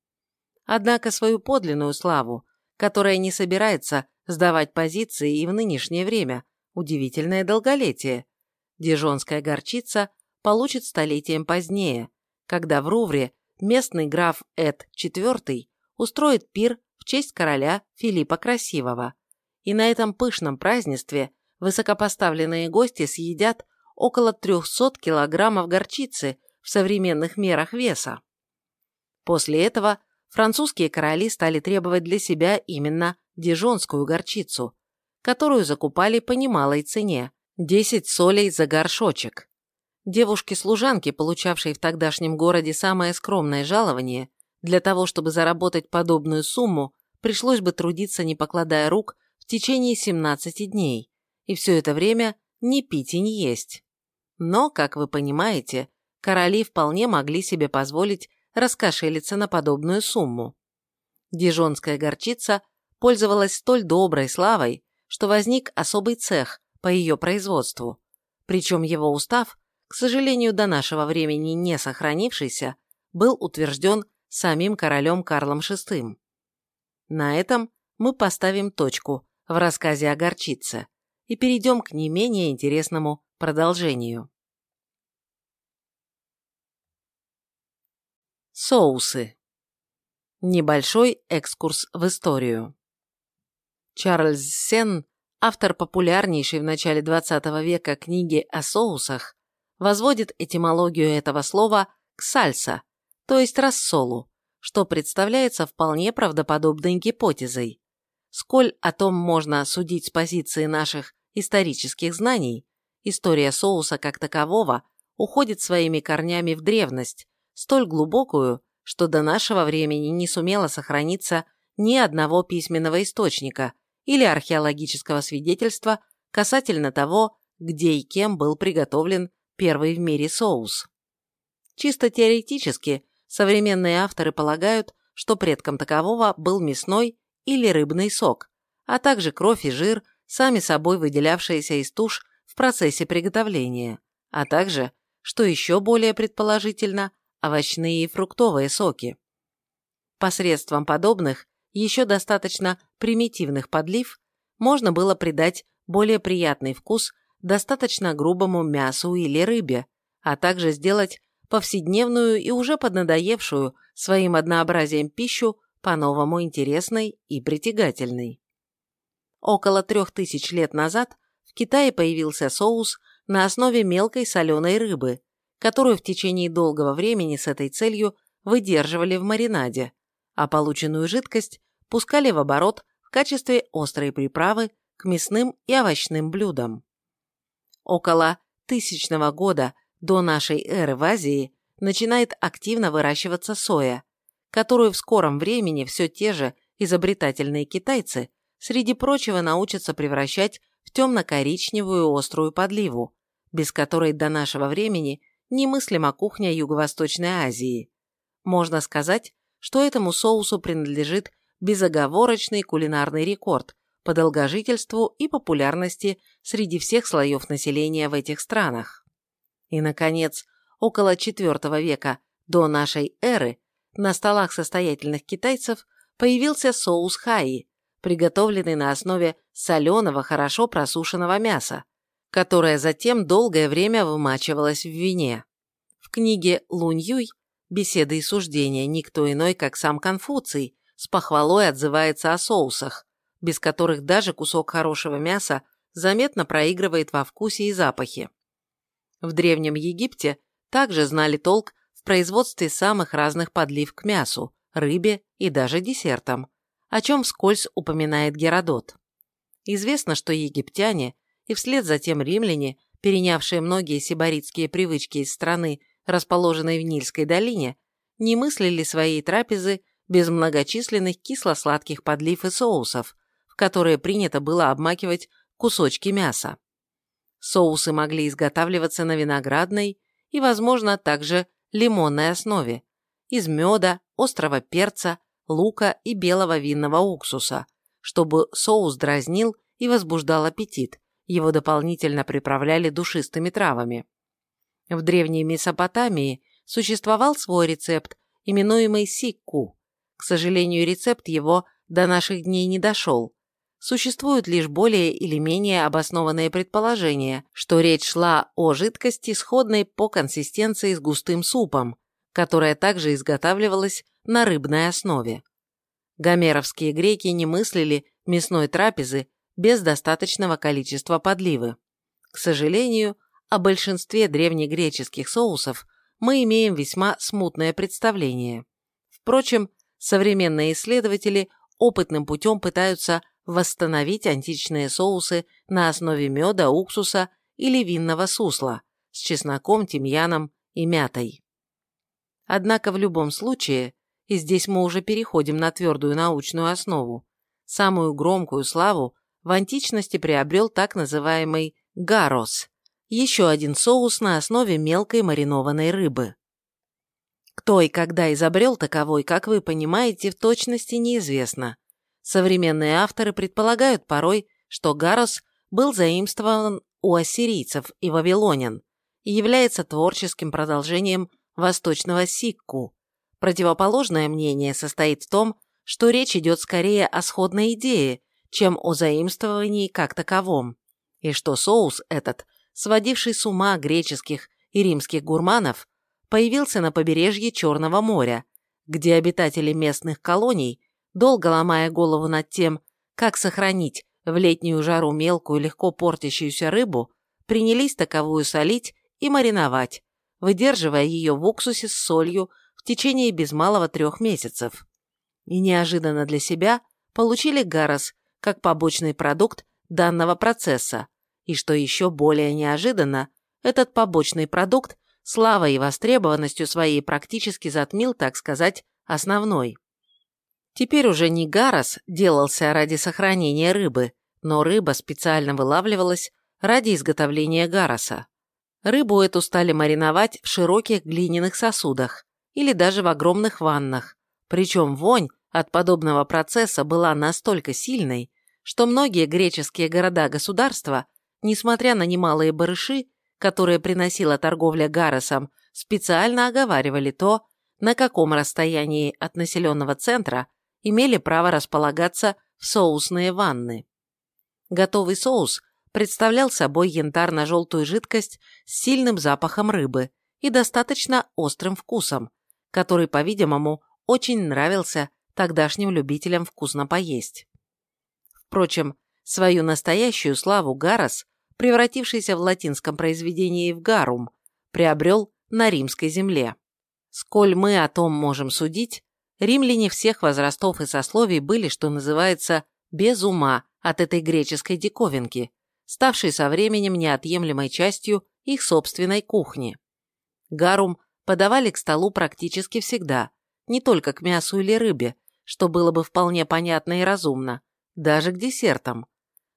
Однако свою подлинную славу, которая не собирается сдавать позиции и в нынешнее время, удивительное долголетие, дижонская горчица получит столетием позднее, когда в Рувре местный граф Эд IV устроит пир в честь короля Филиппа Красивого. И на этом пышном празднестве высокопоставленные гости съедят около 300 килограммов горчицы в современных мерах веса. После этого французские короли стали требовать для себя именно дижонскую горчицу, которую закупали по немалой цене – 10 солей за горшочек. Девушке-служанке, получавшей в тогдашнем городе самое скромное жалование, для того, чтобы заработать подобную сумму, пришлось бы трудиться, не покладая рук, в течение 17 дней, и все это время не пить и не есть. Но, как вы понимаете, короли вполне могли себе позволить раскошелиться на подобную сумму. Дижонская горчица пользовалась столь доброй славой, что возник особый цех по ее производству. Причем его устав, к сожалению, до нашего времени не сохранившийся, был утвержден самим королем Карлом VI. На этом мы поставим точку в рассказе о горчице и перейдем к не менее интересному продолжению. Соусы. Небольшой экскурс в историю. Чарльз Сен, автор популярнейшей в начале XX века книги о соусах, возводит этимологию этого слова к сальса, то есть рассолу, что представляется вполне правдоподобной гипотезой. Сколь о том можно судить с позиции наших исторических знаний, история соуса как такового уходит своими корнями в древность, столь глубокую, что до нашего времени не сумела сохраниться ни одного письменного источника или археологического свидетельства касательно того, где и кем был приготовлен первый в мире соус. Чисто теоретически современные авторы полагают, что предком такового был мясной или рыбный сок, а также кровь и жир, сами собой выделявшиеся из туш в процессе приготовления, а также, что еще более предположительно, овощные и фруктовые соки. Посредством подобных, еще достаточно примитивных подлив, можно было придать более приятный вкус достаточно грубому мясу или рыбе, а также сделать повседневную и уже поднадоевшую своим однообразием пищу по-новому интересной и притягательной. Около трех тысяч лет назад в Китае появился соус на основе мелкой соленой рыбы, которую в течение долгого времени с этой целью выдерживали в маринаде, а полученную жидкость пускали в оборот в качестве острой приправы к мясным и овощным блюдам. Около тысячного года до нашей эры в Азии начинает активно выращиваться соя, которую в скором времени все те же изобретательные китайцы среди прочего научатся превращать в темно-коричневую острую подливу, без которой до нашего времени немыслима кухня Юго-Восточной Азии. Можно сказать, что этому соусу принадлежит безоговорочный кулинарный рекорд по долгожительству и популярности среди всех слоев населения в этих странах. И, наконец, около IV века до нашей эры на столах состоятельных китайцев появился соус хаи, приготовленный на основе соленого, хорошо просушенного мяса, которое затем долгое время вымачивалось в вине. В книге Лунь Юй «Беседы и суждения» никто иной, как сам Конфуций, с похвалой отзывается о соусах, без которых даже кусок хорошего мяса заметно проигрывает во вкусе и запахе. В Древнем Египте также знали толк в производстве самых разных подлив к мясу, рыбе и даже десертам, о чем вскользь упоминает Геродот. Известно, что египтяне и вслед за тем римляне, перенявшие многие сибаритские привычки из страны, расположенной в Нильской долине, не мыслили своей трапезы без многочисленных кисло-сладких подлив и соусов, в которые принято было обмакивать кусочки мяса. Соусы могли изготавливаться на виноградной и, возможно, также лимонной основе, из меда, острого перца, лука и белого винного уксуса, чтобы соус дразнил и возбуждал аппетит, его дополнительно приправляли душистыми травами. В древней Месопотамии существовал свой рецепт, именуемый сикку. К сожалению, рецепт его до наших дней не дошел. Существуют лишь более или менее обоснованные предположения, что речь шла о жидкости, сходной по консистенции с густым супом, которая также изготавливалась на рыбной основе. Гомеровские греки не мыслили мясной трапезы без достаточного количества подливы. К сожалению, о большинстве древнегреческих соусов мы имеем весьма смутное представление. Впрочем, современные исследователи опытным путем пытаются восстановить античные соусы на основе меда, уксуса или винного сусла с чесноком, тимьяном и мятой. Однако в любом случае, и здесь мы уже переходим на твердую научную основу, самую громкую славу в античности приобрел так называемый гарос, еще один соус на основе мелкой маринованной рыбы. Кто и когда изобрел таковой, как вы понимаете, в точности неизвестно. Современные авторы предполагают порой, что Гарос был заимствован у ассирийцев и вавилонян и является творческим продолжением восточного сикку. Противоположное мнение состоит в том, что речь идет скорее о сходной идее, чем о заимствовании как таковом, и что соус этот, сводивший с ума греческих и римских гурманов, появился на побережье Черного моря, где обитатели местных колоний долго ломая голову над тем, как сохранить в летнюю жару мелкую, легко портящуюся рыбу, принялись таковую солить и мариновать, выдерживая ее в уксусе с солью в течение без малого трех месяцев. И неожиданно для себя получили гарос как побочный продукт данного процесса, и что еще более неожиданно, этот побочный продукт славой и востребованностью своей практически затмил, так сказать, основной. Теперь уже не гарос делался ради сохранения рыбы, но рыба специально вылавливалась ради изготовления гароса. Рыбу эту стали мариновать в широких глиняных сосудах или даже в огромных ваннах, причем вонь от подобного процесса была настолько сильной, что многие греческие города-государства, несмотря на немалые барыши, которые приносила торговля гаросом, специально оговаривали то, на каком расстоянии от населенного центра имели право располагаться в соусные ванны. Готовый соус представлял собой янтарно-желтую жидкость с сильным запахом рыбы и достаточно острым вкусом, который, по-видимому, очень нравился тогдашним любителям вкусно поесть. Впрочем, свою настоящую славу Гарос, превратившийся в латинском произведении в гарум, приобрел на римской земле. Сколь мы о том можем судить, Римляне всех возрастов и сословий были, что называется, без ума от этой греческой диковинки, ставшей со временем неотъемлемой частью их собственной кухни. Гарум подавали к столу практически всегда, не только к мясу или рыбе, что было бы вполне понятно и разумно, даже к десертам.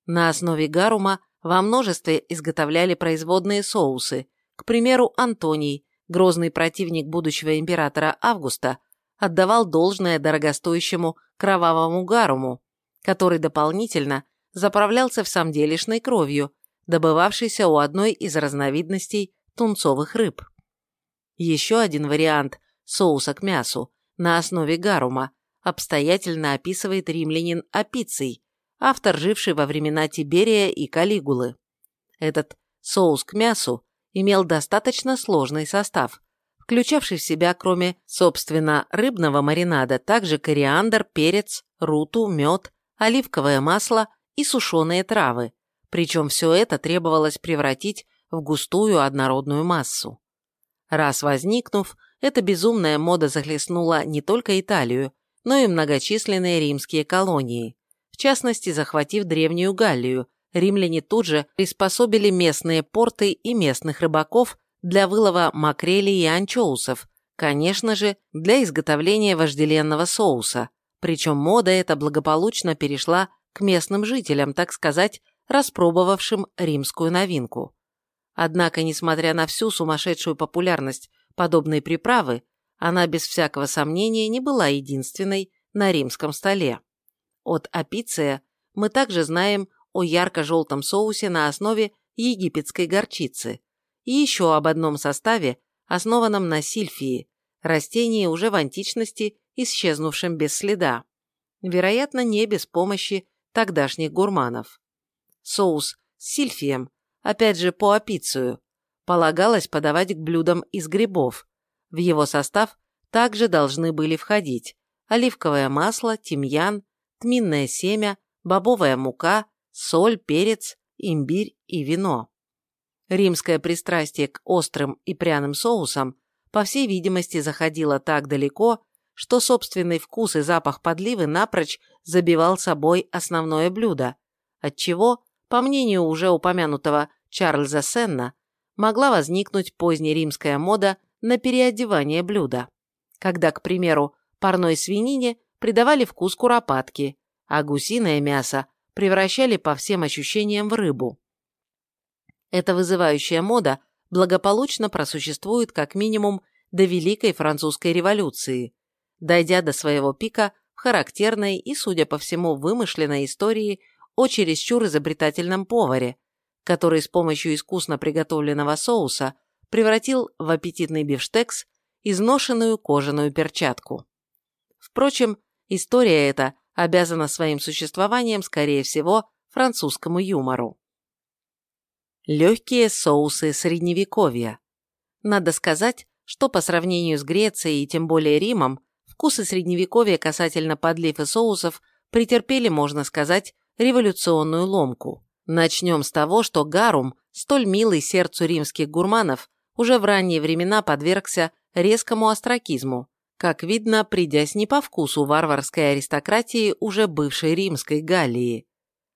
На основе гарума во множестве изготовляли производные соусы, к примеру, Антоний, грозный противник будущего императора Августа, отдавал должное дорогостоящему кровавому гаруму, который дополнительно заправлялся в самделишной кровью, добывавшейся у одной из разновидностей тунцовых рыб. Еще один вариант соуса к мясу на основе гарума обстоятельно описывает римлянин Апиций, автор, живший во времена Тиберия и Калигулы. Этот соус к мясу имел достаточно сложный состав, включавший в себя, кроме, собственно, рыбного маринада, также кориандр, перец, руту, мед, оливковое масло и сушеные травы, причем все это требовалось превратить в густую однородную массу. Раз возникнув, эта безумная мода захлестнула не только Италию, но и многочисленные римские колонии. В частности, захватив Древнюю Галлию, римляне тут же приспособили местные порты и местных рыбаков для вылова макрелей и анчоусов, конечно же, для изготовления вожделенного соуса, причем мода эта благополучно перешла к местным жителям, так сказать, распробовавшим римскую новинку. Однако, несмотря на всю сумасшедшую популярность подобной приправы, она без всякого сомнения не была единственной на римском столе. От апиция мы также знаем о ярко-желтом соусе на основе египетской горчицы, и еще об одном составе, основанном на сильфии, растении уже в античности исчезнувшем без следа. Вероятно, не без помощи тогдашних гурманов. Соус с сильфием, опять же по апицию, полагалось подавать к блюдам из грибов. В его состав также должны были входить оливковое масло, тимьян, тминное семя, бобовая мука, соль, перец, имбирь и вино. Римское пристрастие к острым и пряным соусам, по всей видимости, заходило так далеко, что собственный вкус и запах подливы напрочь забивал собой основное блюдо, отчего, по мнению уже упомянутого Чарльза Сенна, могла возникнуть позднеримская мода на переодевание блюда, когда, к примеру, парной свинине придавали вкус куропатки, а гусиное мясо превращали по всем ощущениям в рыбу. Эта вызывающая мода благополучно просуществует как минимум до Великой Французской революции, дойдя до своего пика в характерной и, судя по всему, вымышленной истории о чересчур изобретательном поваре, который с помощью искусно приготовленного соуса превратил в аппетитный бифштекс изношенную кожаную перчатку. Впрочем, история эта обязана своим существованием, скорее всего, французскому юмору. Легкие соусы средневековья. Надо сказать, что по сравнению с Грецией и тем более Римом, вкусы средневековья касательно подлив и соусов претерпели, можно сказать, революционную ломку. Начнем с того, что гарум, столь милый сердцу римских гурманов, уже в ранние времена подвергся резкому остракизму, как видно, придясь не по вкусу варварской аристократии уже бывшей римской Галлии.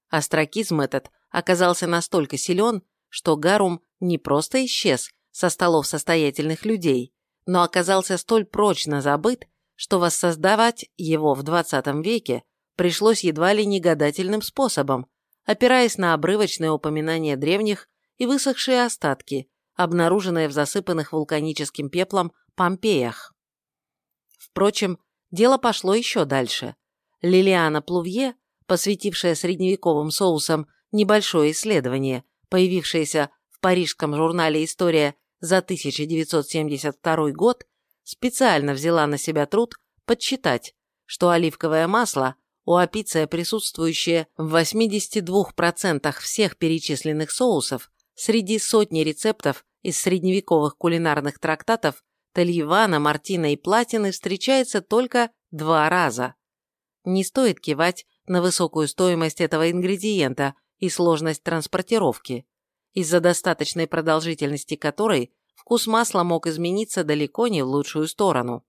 Остракизм этот оказался настолько силен, что гарум не просто исчез со столов состоятельных людей, но оказался столь прочно забыт, что воссоздавать его в XX веке пришлось едва ли не гадательным способом, опираясь на обрывочные упоминания древних и высохшие остатки, обнаруженные в засыпанных вулканическим пеплом Помпеях. Впрочем, дело пошло еще дальше. Лилиана Плувье, посвятившая средневековым соусам небольшое исследование, появившееся в парижском журнале «История» за 1972 год, специально взяла на себя труд подсчитать, что оливковое масло, у апиция присутствующее в 82% всех перечисленных соусов, среди сотни рецептов из средневековых кулинарных трактатов Тальевана, Мартина и Платины встречается только два раза. Не стоит кивать на высокую стоимость этого ингредиента и сложность транспортировки, из-за достаточной продолжительности которой вкус масла мог измениться далеко не в лучшую сторону.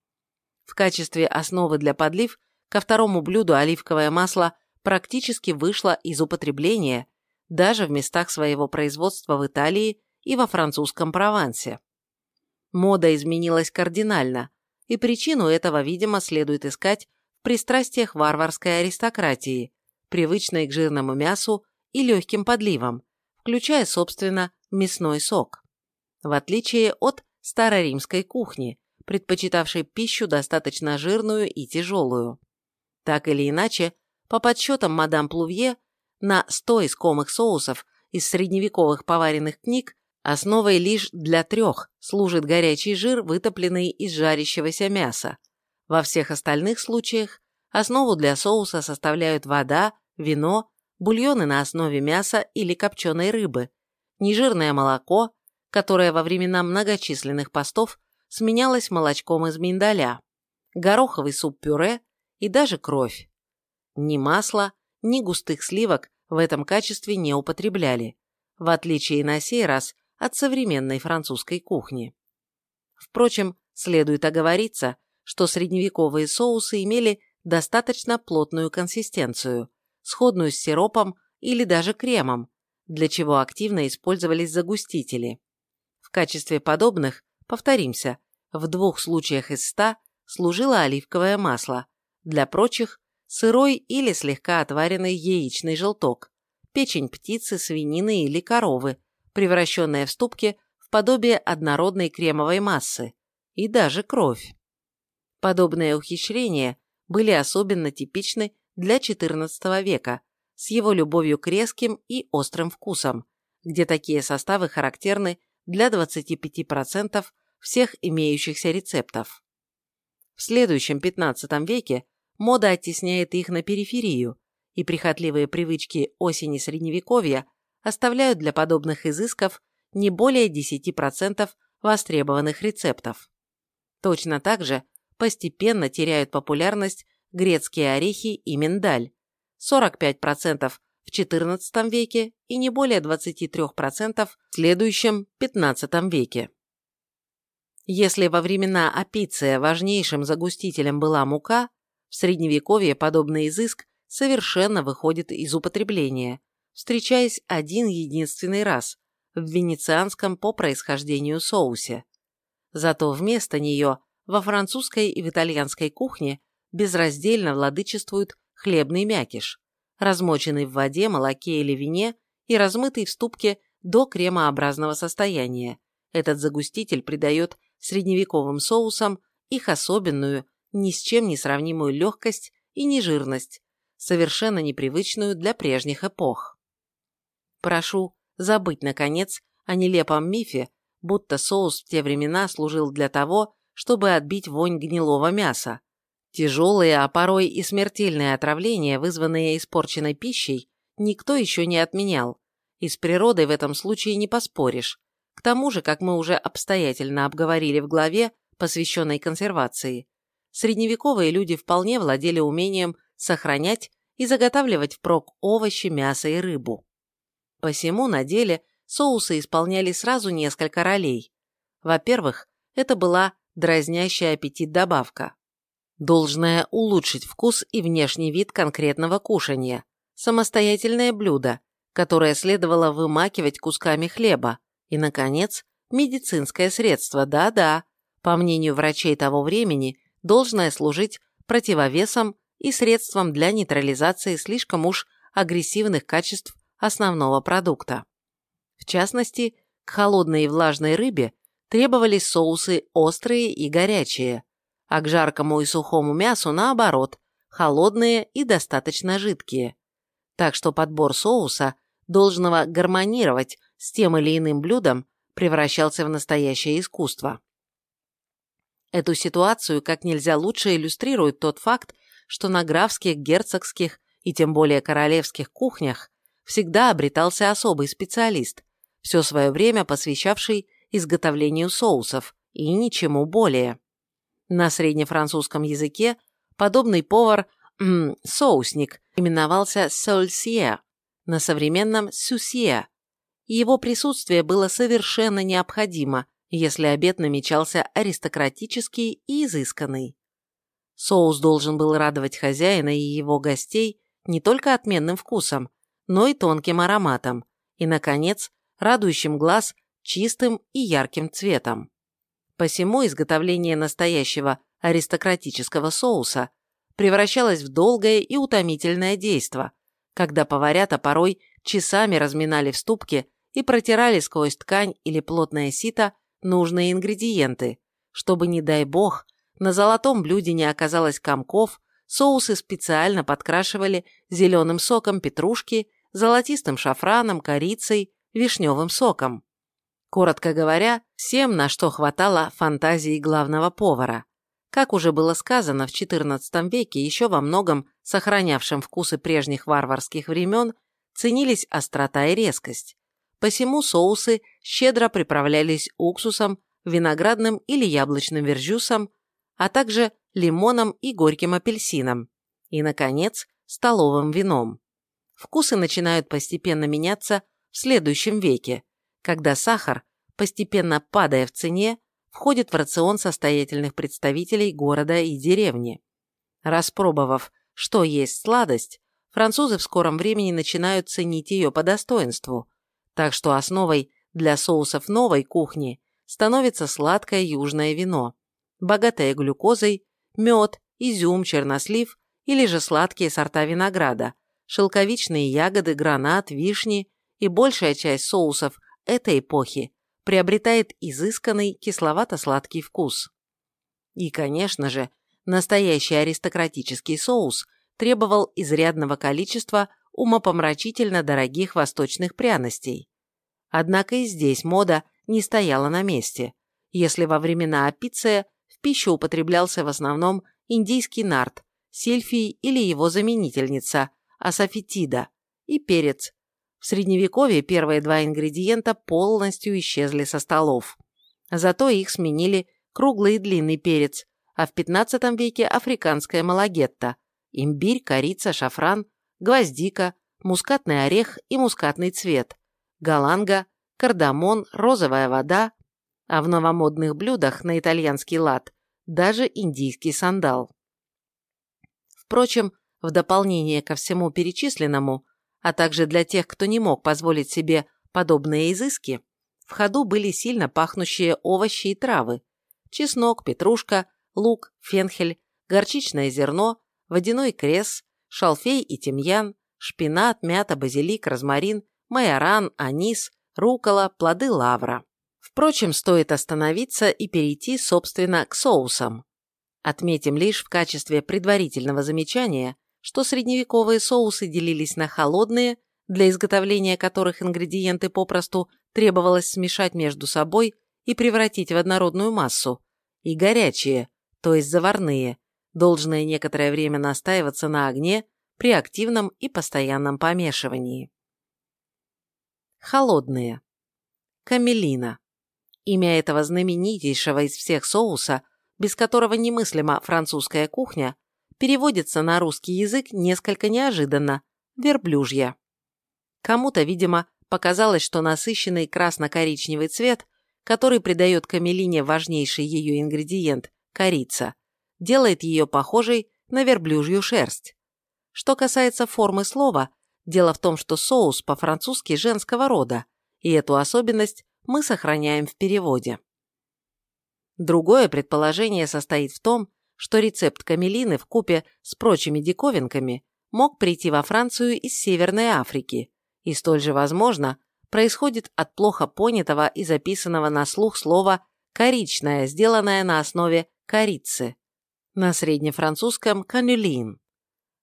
В качестве основы для подлив ко второму блюду оливковое масло практически вышло из употребления даже в местах своего производства в Италии и во французском Провансе. Мода изменилась кардинально, и причину этого, видимо, следует искать в пристрастиях варварской аристократии, привычной к жирному мясу и легким подливам, включая, собственно, мясной сок. В отличие от староримской кухни, предпочитавшей пищу достаточно жирную и тяжелую. Так или иначе, по подсчетам мадам Плувье, на 100 искомых соусов из средневековых поваренных книг основой лишь для трех служит горячий жир, вытопленный из жарящегося мяса. Во всех остальных случаях основу для соуса составляют вода, вино, бульоны на основе мяса или копченой рыбы, нежирное молоко, которое во времена многочисленных постов сменялось молочком из миндаля, гороховый суп-пюре и даже кровь. Ни масла, ни густых сливок в этом качестве не употребляли, в отличие на сей раз от современной французской кухни. Впрочем, следует оговориться, что средневековые соусы имели достаточно плотную консистенцию, сходную с сиропом или даже кремом, для чего активно использовались загустители. В качестве подобных, повторимся, в двух случаях из ста служило оливковое масло, для прочих – сырой или слегка отваренный яичный желток, печень птицы, свинины или коровы, превращенная в ступки в подобие однородной кремовой массы, и даже кровь. Подобные ухищрения были особенно типичны для XIV века с его любовью к резким и острым вкусам, где такие составы характерны для 25% всех имеющихся рецептов. В следующем 15 веке мода оттесняет их на периферию, и прихотливые привычки осени Средневековья оставляют для подобных изысков не более 10% востребованных рецептов. Точно так же постепенно теряют популярность грецкие орехи и миндаль – 45% в XIV веке и не более 23% в следующем XV веке. Если во времена Апиция важнейшим загустителем была мука, в Средневековье подобный изыск совершенно выходит из употребления, встречаясь один единственный раз в венецианском по происхождению соусе. Зато вместо нее во французской и в итальянской кухне безраздельно владычествует хлебный мякиш, размоченный в воде, молоке или вине и размытый в ступке до кремообразного состояния. Этот загуститель придает средневековым соусам их особенную, ни с чем не сравнимую легкость и нежирность, совершенно непривычную для прежних эпох. Прошу забыть, наконец, о нелепом мифе, будто соус в те времена служил для того, чтобы отбить вонь гнилого мяса. Тяжелые, а порой и смертельные отравления, вызванные испорченной пищей, никто еще не отменял, и с природой в этом случае не поспоришь, к тому же, как мы уже обстоятельно обговорили в главе, посвященной консервации, средневековые люди вполне владели умением сохранять и заготавливать впрок овощи, мясо и рыбу. Посему на деле соусы исполняли сразу несколько ролей. Во-первых, это была дразнящая аппетит добавка, должная улучшить вкус и внешний вид конкретного кушания, самостоятельное блюдо, которое следовало вымакивать кусками хлеба, и, наконец, медицинское средство, да-да, по мнению врачей того времени, должное служить противовесом и средством для нейтрализации слишком уж агрессивных качеств основного продукта. В частности, к холодной и влажной рыбе требовались соусы острые и горячие, а к жаркому и сухому мясу, наоборот, холодные и достаточно жидкие. Так что подбор соуса, должного гармонировать с тем или иным блюдом превращался в настоящее искусство. Эту ситуацию как нельзя лучше иллюстрирует тот факт, что на графских, герцогских и тем более королевских кухнях всегда обретался особый специалист, все свое время посвящавший изготовлению соусов и ничему более. На среднефранцузском языке подобный повар м, соусник именовался «сольсье», на современном «сюсье», его присутствие было совершенно необходимо, если обед намечался аристократический и изысканный. Соус должен был радовать хозяина и его гостей не только отменным вкусом, но и тонким ароматом, и, наконец, радующим глаз чистым и ярким цветом. Посему изготовление настоящего аристократического соуса превращалось в долгое и утомительное действо, когда поварята порой часами разминали в ступке и протирали сквозь ткань или плотное сито нужные ингредиенты, чтобы, не дай бог, на золотом блюде не оказалось комков, соусы специально подкрашивали зеленым соком петрушки, золотистым шафраном, корицей, вишневым соком. Коротко говоря, всем, на что хватало фантазии главного повара. Как уже было сказано, в XIV веке, еще во многом сохранявшим вкусы прежних варварских времен, ценились острота и резкость. Посему соусы щедро приправлялись уксусом, виноградным или яблочным вержусом, а также лимоном и горьким апельсином. И, наконец, столовым вином. Вкусы начинают постепенно меняться в следующем веке, когда сахар, постепенно падая в цене, входит в рацион состоятельных представителей города и деревни. Распробовав, что есть сладость, французы в скором времени начинают ценить ее по достоинству, так что основой для соусов новой кухни становится сладкое южное вино, богатое глюкозой, мед, изюм, чернослив или же сладкие сорта винограда, шелковичные ягоды, гранат, вишни и большая часть соусов этой эпохи приобретает изысканный кисловато-сладкий вкус. И, конечно же, настоящий аристократический соус требовал изрядного количества умопомрачительно дорогих восточных пряностей. Однако и здесь мода не стояла на месте, если во времена Апиция в пищу употреблялся в основном индийский нарт, сельфий или его заменительница, асафетида, и перец. В Средневековье первые два ингредиента полностью исчезли со столов. Зато их сменили круглый и длинный перец, а в XV веке африканская малагетта, имбирь, корица, шафран, гвоздика, мускатный орех и мускатный цвет, галанга, кардамон, розовая вода, а в новомодных блюдах на итальянский лад даже индийский сандал. Впрочем, в дополнение ко всему перечисленному, а также для тех, кто не мог позволить себе подобные изыски, в ходу были сильно пахнущие овощи и травы – чеснок, петрушка, лук, фенхель, горчичное зерно, водяной крес, шалфей и тимьян, шпинат, мята, базилик, розмарин, майоран, анис, рукола, плоды лавра. Впрочем, стоит остановиться и перейти, собственно, к соусам. Отметим лишь в качестве предварительного замечания, что средневековые соусы делились на холодные, для изготовления которых ингредиенты попросту требовалось смешать между собой и превратить в однородную массу, и горячие, то есть заварные, должное некоторое время настаиваться на огне при активном и постоянном помешивании. Холодные. Камелина. Имя этого знаменитейшего из всех соуса, без которого немыслима французская кухня, переводится на русский язык несколько неожиданно – верблюжья. Кому-то, видимо, показалось, что насыщенный красно-коричневый цвет, который придает камелине важнейший ее ингредиент – корица, делает ее похожей на верблюжью шерсть. Что касается формы слова, дело в том, что соус по-французски женского рода, и эту особенность мы сохраняем в переводе. Другое предположение состоит в том, что рецепт камелины в купе с прочими диковинками мог прийти во Францию из Северной Африки, и столь же возможно происходит от плохо понятого и записанного на слух слова «коричное», сделанное на основе корицы, на среднефранцузском «канюлин».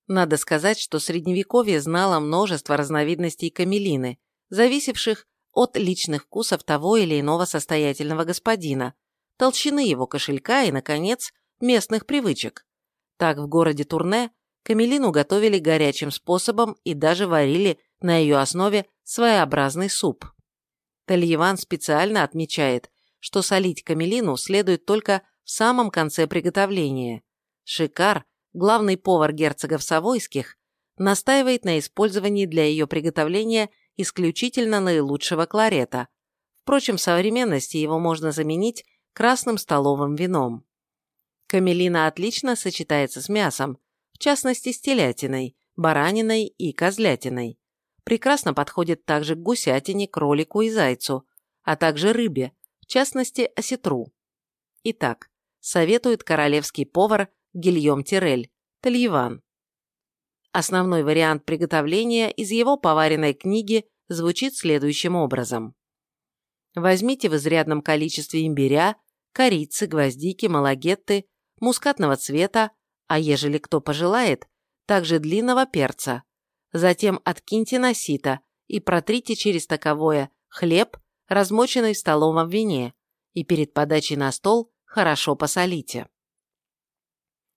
Надо сказать, что Средневековье знало множество разновидностей камелины, зависевших от личных вкусов того или иного состоятельного господина, толщины его кошелька и, наконец, местных привычек. Так в городе Турне камелину готовили горячим способом и даже варили на ее основе своеобразный суп. Тальеван специально отмечает, что солить камелину следует только в самом конце приготовления. Шикар, главный повар герцогов Савойских, настаивает на использовании для ее приготовления исключительно наилучшего кларета. Впрочем, в современности его можно заменить красным столовым вином. Камелина отлично сочетается с мясом, в частности с телятиной, бараниной и козлятиной. Прекрасно подходит также к гусятине, кролику и зайцу, а также рыбе, в частности осетру. Итак, советует королевский повар Гильем Тирель, Тальеван. Основной вариант приготовления из его поваренной книги звучит следующим образом. Возьмите в изрядном количестве имбиря, корицы, гвоздики, малагетты, мускатного цвета, а ежели кто пожелает, также длинного перца. Затем откиньте на сито и протрите через таковое хлеб, размоченный в столовом вине, и перед подачей на стол хорошо посолите.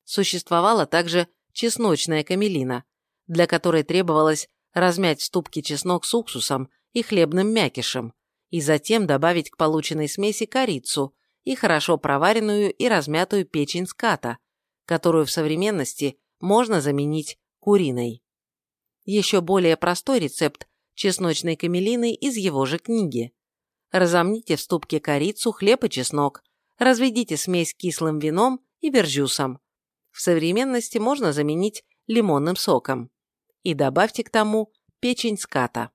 Существовала также чесночная камелина, для которой требовалось размять в ступке чеснок с уксусом и хлебным мякишем, и затем добавить к полученной смеси корицу и хорошо проваренную и размятую печень ската, которую в современности можно заменить куриной. Еще более простой рецепт чесночной камелины из его же книги. Разомните в ступке корицу, хлеб и чеснок, Разведите смесь кислым вином и вержюсом. В современности можно заменить лимонным соком. И добавьте к тому печень ската.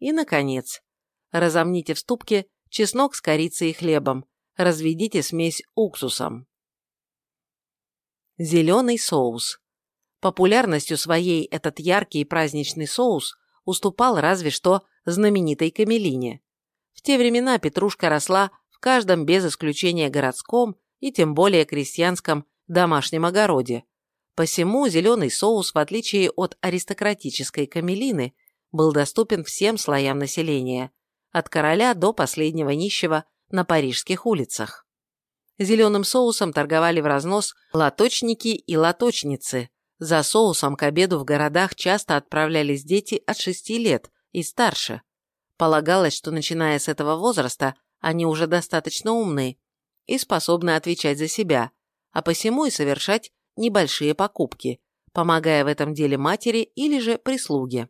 И, наконец, разомните в ступке чеснок с корицей и хлебом. Разведите смесь уксусом. Зеленый соус. Популярностью своей этот яркий и праздничный соус уступал разве что знаменитой камелине. В те времена петрушка росла каждом без исключения городском и тем более крестьянском домашнем огороде. Посему зеленый соус, в отличие от аристократической камелины, был доступен всем слоям населения, от короля до последнего нищего на парижских улицах. Зеленым соусом торговали в разнос лоточники и лоточницы. За соусом к обеду в городах часто отправлялись дети от 6 лет и старше. Полагалось, что начиная с этого возраста они уже достаточно умны и способны отвечать за себя, а посему и совершать небольшие покупки, помогая в этом деле матери или же прислуге.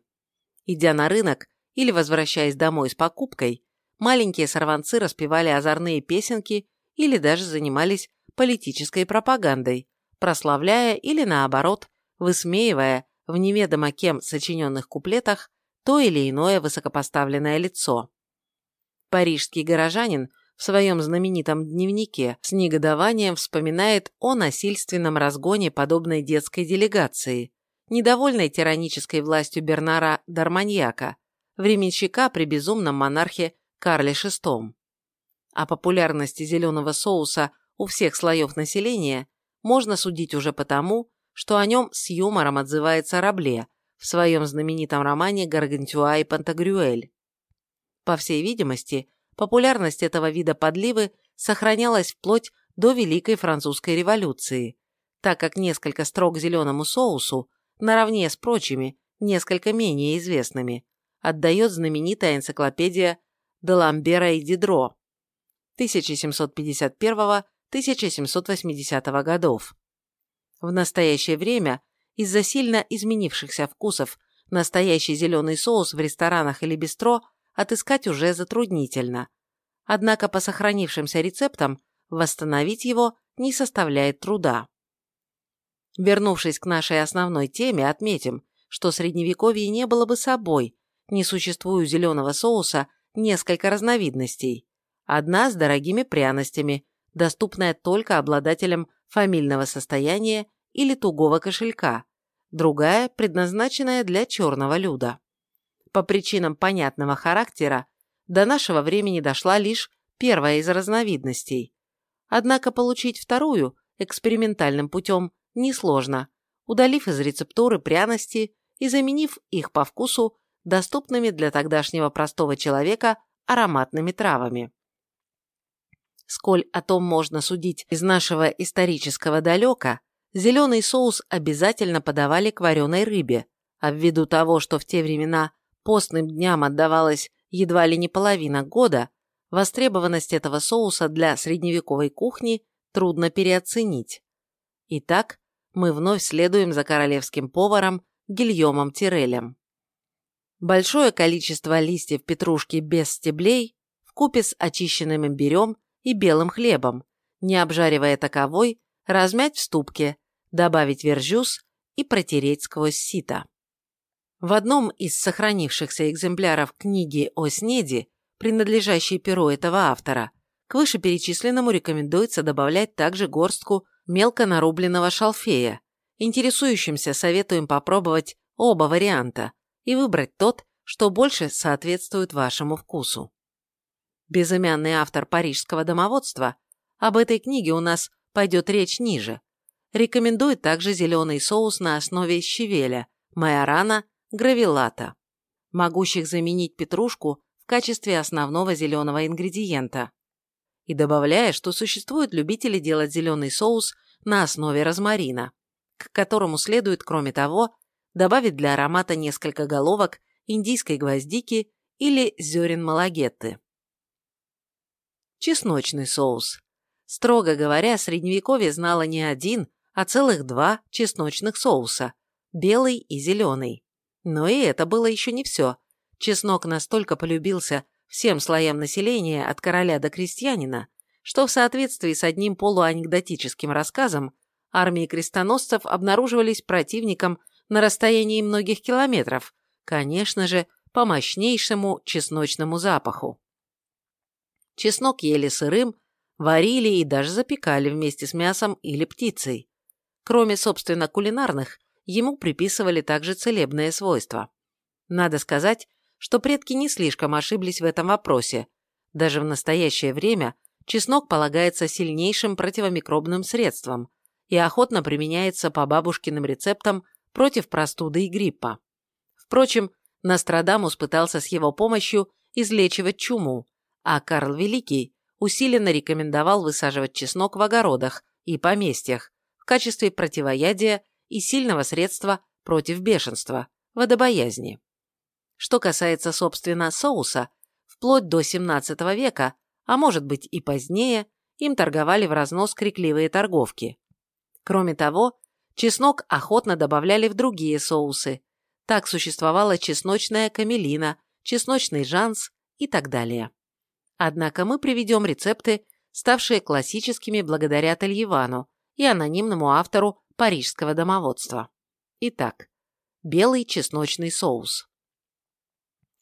Идя на рынок или возвращаясь домой с покупкой, маленькие сорванцы распевали озорные песенки или даже занимались политической пропагандой, прославляя или наоборот, высмеивая в неведомо кем сочиненных куплетах то или иное высокопоставленное лицо. Парижский горожанин в своем знаменитом дневнике с негодованием вспоминает о насильственном разгоне подобной детской делегации, недовольной тиранической властью Бернара Дарманьяка, временщика при безумном монархе Карле VI. О популярности зеленого соуса у всех слоев населения можно судить уже потому, что о нем с юмором отзывается Рабле в своем знаменитом романе «Гаргантюа и Пантагрюэль». По всей видимости, популярность этого вида подливы сохранялась вплоть до Великой Французской революции, так как несколько строк зеленому соусу, наравне с прочими, несколько менее известными, отдает знаменитая энциклопедия Деламбера и Дидро 1751-1780 годов. В настоящее время из-за сильно изменившихся вкусов настоящий зеленый соус в ресторанах или бистро отыскать уже затруднительно. Однако по сохранившимся рецептам восстановить его не составляет труда. Вернувшись к нашей основной теме, отметим, что средневековье не было бы собой, не существуя зеленого соуса несколько разновидностей. Одна с дорогими пряностями, доступная только обладателям фамильного состояния или тугого кошелька, другая предназначенная для черного люда по причинам понятного характера, до нашего времени дошла лишь первая из разновидностей. Однако получить вторую экспериментальным путем несложно, удалив из рецептуры пряности и заменив их по вкусу доступными для тогдашнего простого человека ароматными травами. Сколь о том можно судить из нашего исторического далека, зеленый соус обязательно подавали к вареной рыбе, а ввиду того, что в те времена постным дням отдавалась едва ли не половина года, востребованность этого соуса для средневековой кухни трудно переоценить. Итак, мы вновь следуем за королевским поваром Гильомом Тирелем. Большое количество листьев петрушки без стеблей вкупе с очищенным имбирем и белым хлебом, не обжаривая таковой, размять в ступке, добавить вержюз и протереть сквозь сито. В одном из сохранившихся экземпляров книги о снеди, принадлежащей перу этого автора, к вышеперечисленному рекомендуется добавлять также горстку мелко нарубленного шалфея. Интересующимся советуем попробовать оба варианта и выбрать тот, что больше соответствует вашему вкусу. Безымянный автор парижского домоводства, об этой книге у нас пойдет речь ниже, рекомендует также зеленый соус на основе щавеля, майорана гравилата, могущих заменить петрушку в качестве основного зеленого ингредиента. И добавляя, что существуют любители делать зеленый соус на основе розмарина, к которому следует, кроме того, добавить для аромата несколько головок индийской гвоздики или зерен малагетты. Чесночный соус. Строго говоря, средневековье знало не один, а целых два чесночных соуса – белый и зеленый. Но и это было еще не все. Чеснок настолько полюбился всем слоям населения, от короля до крестьянина, что в соответствии с одним полуанекдотическим рассказом армии крестоносцев обнаруживались противником на расстоянии многих километров, конечно же, по мощнейшему чесночному запаху. Чеснок ели сырым, варили и даже запекали вместе с мясом или птицей. Кроме, собственно, кулинарных, ему приписывали также целебные свойства. Надо сказать, что предки не слишком ошиблись в этом вопросе. Даже в настоящее время чеснок полагается сильнейшим противомикробным средством и охотно применяется по бабушкиным рецептам против простуды и гриппа. Впрочем, Нострадамус пытался с его помощью излечивать чуму, а Карл Великий усиленно рекомендовал высаживать чеснок в огородах и поместьях в качестве противоядия и сильного средства против бешенства, водобоязни. Что касается, собственно, соуса, вплоть до 17 века, а может быть и позднее, им торговали в разнос крикливые торговки. Кроме того, чеснок охотно добавляли в другие соусы. Так существовала чесночная камелина, чесночный жанс и так далее. Однако мы приведем рецепты, ставшие классическими благодаря Тельевану и анонимному автору парижского домоводства. Итак, белый чесночный соус.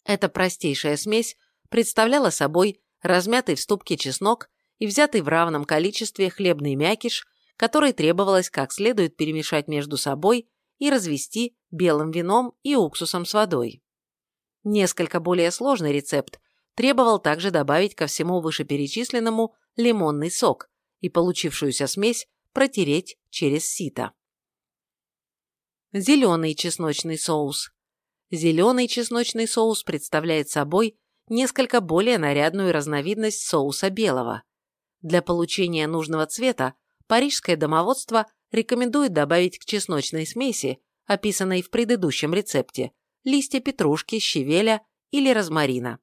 Эта простейшая смесь представляла собой размятый в ступке чеснок и взятый в равном количестве хлебный мякиш, который требовалось как следует перемешать между собой и развести белым вином и уксусом с водой. Несколько более сложный рецепт требовал также добавить ко всему вышеперечисленному лимонный сок и получившуюся смесь протереть через сито. Зеленый чесночный соус. Зеленый чесночный соус представляет собой несколько более нарядную разновидность соуса белого. Для получения нужного цвета парижское домоводство рекомендует добавить к чесночной смеси, описанной в предыдущем рецепте, листья петрушки, щавеля или розмарина.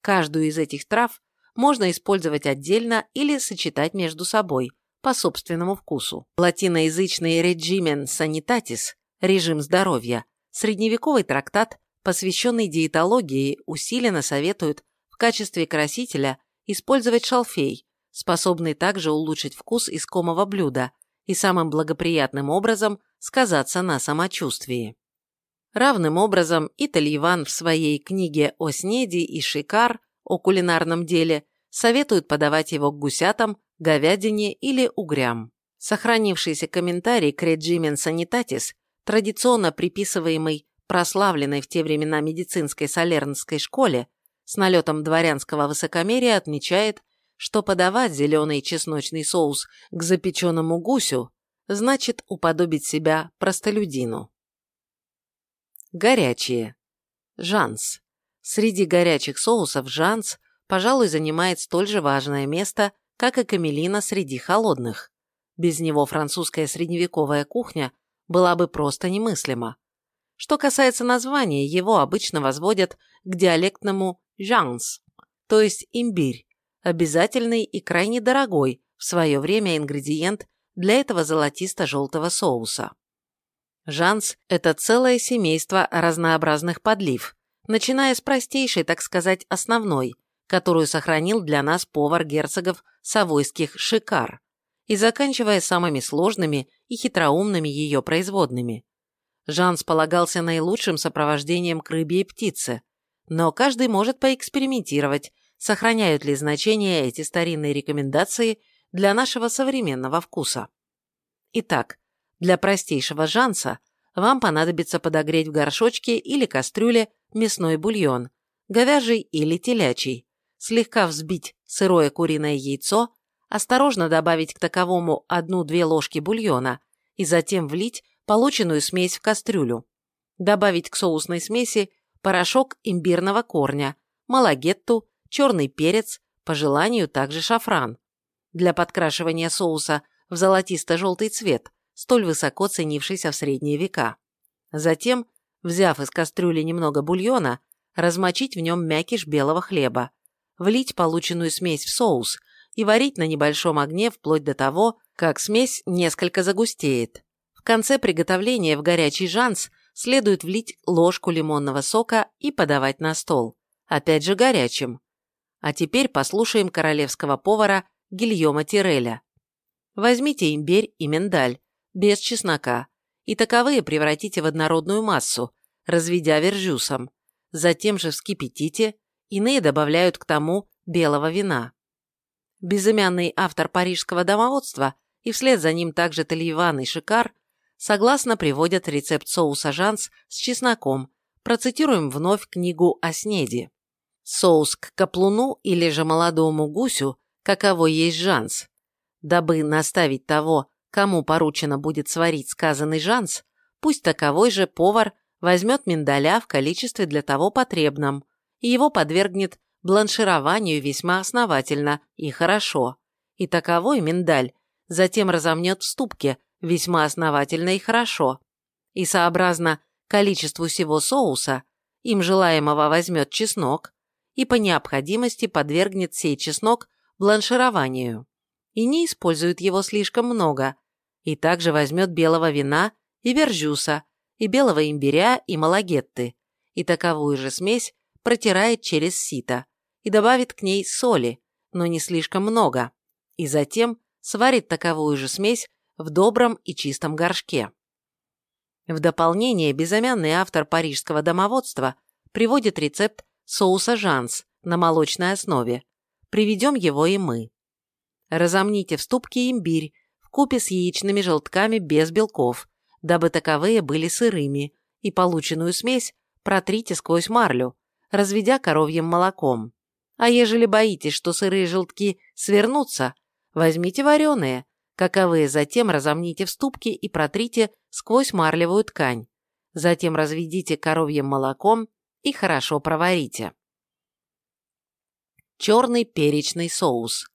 Каждую из этих трав можно использовать отдельно или сочетать между собой, по собственному вкусу. Латиноязычный «regimen sanitatis» – режим здоровья, средневековый трактат, посвященный диетологии, усиленно советует в качестве красителя использовать шалфей, способный также улучшить вкус искомого блюда и самым благоприятным образом сказаться на самочувствии. Равным образом и Тальеван в своей книге о снеди и шикар о кулинарном деле советует подавать его к гусятам, говядине или угрям. Сохранившийся комментарий к Реджимен Санитатис, традиционно приписываемый прославленной в те времена медицинской солернской школе, с налетом дворянского высокомерия отмечает, что подавать зеленый чесночный соус к запеченному гусю значит уподобить себя простолюдину. Горячие. Жанс. Среди горячих соусов жанс, пожалуй, занимает столь же важное место, как и камелина среди холодных. Без него французская средневековая кухня была бы просто немыслима. Что касается названия, его обычно возводят к диалектному «жанс», то есть имбирь, обязательный и крайне дорогой в свое время ингредиент для этого золотисто-желтого соуса. Жанс – это целое семейство разнообразных подлив, начиная с простейшей, так сказать, основной, которую сохранил для нас повар герцогов Савойских Шикар, и заканчивая самыми сложными и хитроумными ее производными. Жанс полагался наилучшим сопровождением к рыбе и птице, но каждый может поэкспериментировать, сохраняют ли значение эти старинные рекомендации для нашего современного вкуса. Итак, для простейшего жанса вам понадобится подогреть в горшочке или кастрюле мясной бульон, говяжий или телячий, слегка взбить сырое куриное яйцо, осторожно добавить к таковому 1-2 ложки бульона и затем влить полученную смесь в кастрюлю. Добавить к соусной смеси порошок имбирного корня, малагетту, черный перец, по желанию также шафран. Для подкрашивания соуса в золотисто-желтый цвет столь высоко ценившийся в средние века. Затем, взяв из кастрюли немного бульона, размочить в нем мякиш белого хлеба, влить полученную смесь в соус и варить на небольшом огне вплоть до того, как смесь несколько загустеет. В конце приготовления в горячий жанс следует влить ложку лимонного сока и подавать на стол, опять же горячим. А теперь послушаем королевского повара Гильома Тиреля. Возьмите имбирь и миндаль, без чеснока, и таковые превратите в однородную массу, разведя вержюсом. Затем же вскипятите, иные добавляют к тому белого вина. Безымянный автор парижского домоводства и вслед за ним также Тельеван и Шикар согласно приводят рецепт соуса жанс с чесноком, процитируем вновь книгу о снеди. Соус к каплуну или же молодому гусю, каково есть жанс. Дабы наставить того, кому поручено будет сварить сказанный жанс, пусть таковой же повар возьмет миндаля в количестве для того потребном. И его подвергнет бланшированию весьма основательно и хорошо, и таковой миндаль затем разомнет в ступке весьма основательно и хорошо, и сообразно количеству всего соуса, им желаемого возьмет чеснок, и по необходимости подвергнет сей чеснок бланшированию, и не использует его слишком много, и также возьмет белого вина и вержуса, и белого имбиря и малагетты, и таковую же смесь протирает через сито, и добавит к ней соли, но не слишком много, и затем сварит таковую же смесь в добром и чистом горшке. В дополнение безымянный автор парижского домоводства приводит рецепт соуса жанс на молочной основе. Приведем его и мы. Разомните в ступке имбирь в купе с яичными желтками без белков, дабы таковые были сырыми, и полученную смесь протрите сквозь марлю, разведя коровьим молоком. А ежели боитесь, что сырые желтки свернутся, возьмите вареные, каковые затем разомните в ступке и протрите сквозь марлевую ткань. Затем разведите коровьим молоком и хорошо проварите. Черный перечный соус.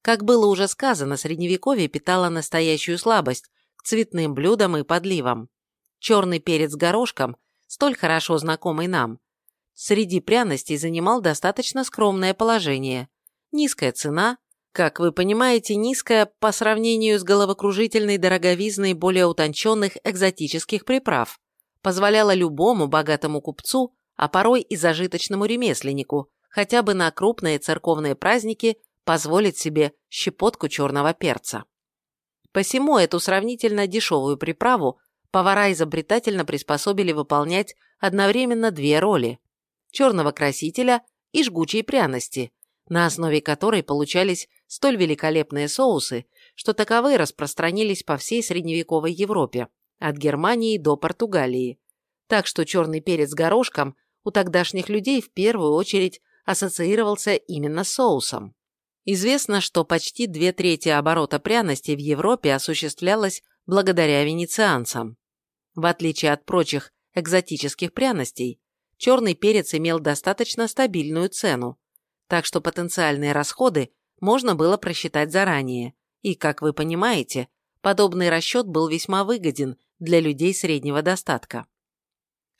Как было уже сказано, средневековье питало настоящую слабость к цветным блюдам и подливам. Черный перец горошком, столь хорошо знакомый нам, среди пряностей занимал достаточно скромное положение. Низкая цена, как вы понимаете, низкая по сравнению с головокружительной дороговизной более утонченных экзотических приправ, позволяла любому богатому купцу, а порой и зажиточному ремесленнику, хотя бы на крупные церковные праздники позволить себе щепотку черного перца. Посему эту сравнительно дешевую приправу повара изобретательно приспособили выполнять одновременно две роли – черного красителя и жгучей пряности, на основе которой получались столь великолепные соусы, что таковые распространились по всей средневековой Европе, от Германии до Португалии. Так что черный перец горошком у тогдашних людей в первую очередь ассоциировался именно с соусом. Известно, что почти две трети оборота пряностей в Европе осуществлялось благодаря венецианцам. В отличие от прочих экзотических пряностей, черный перец имел достаточно стабильную цену, так что потенциальные расходы можно было просчитать заранее, и, как вы понимаете, подобный расчет был весьма выгоден для людей среднего достатка.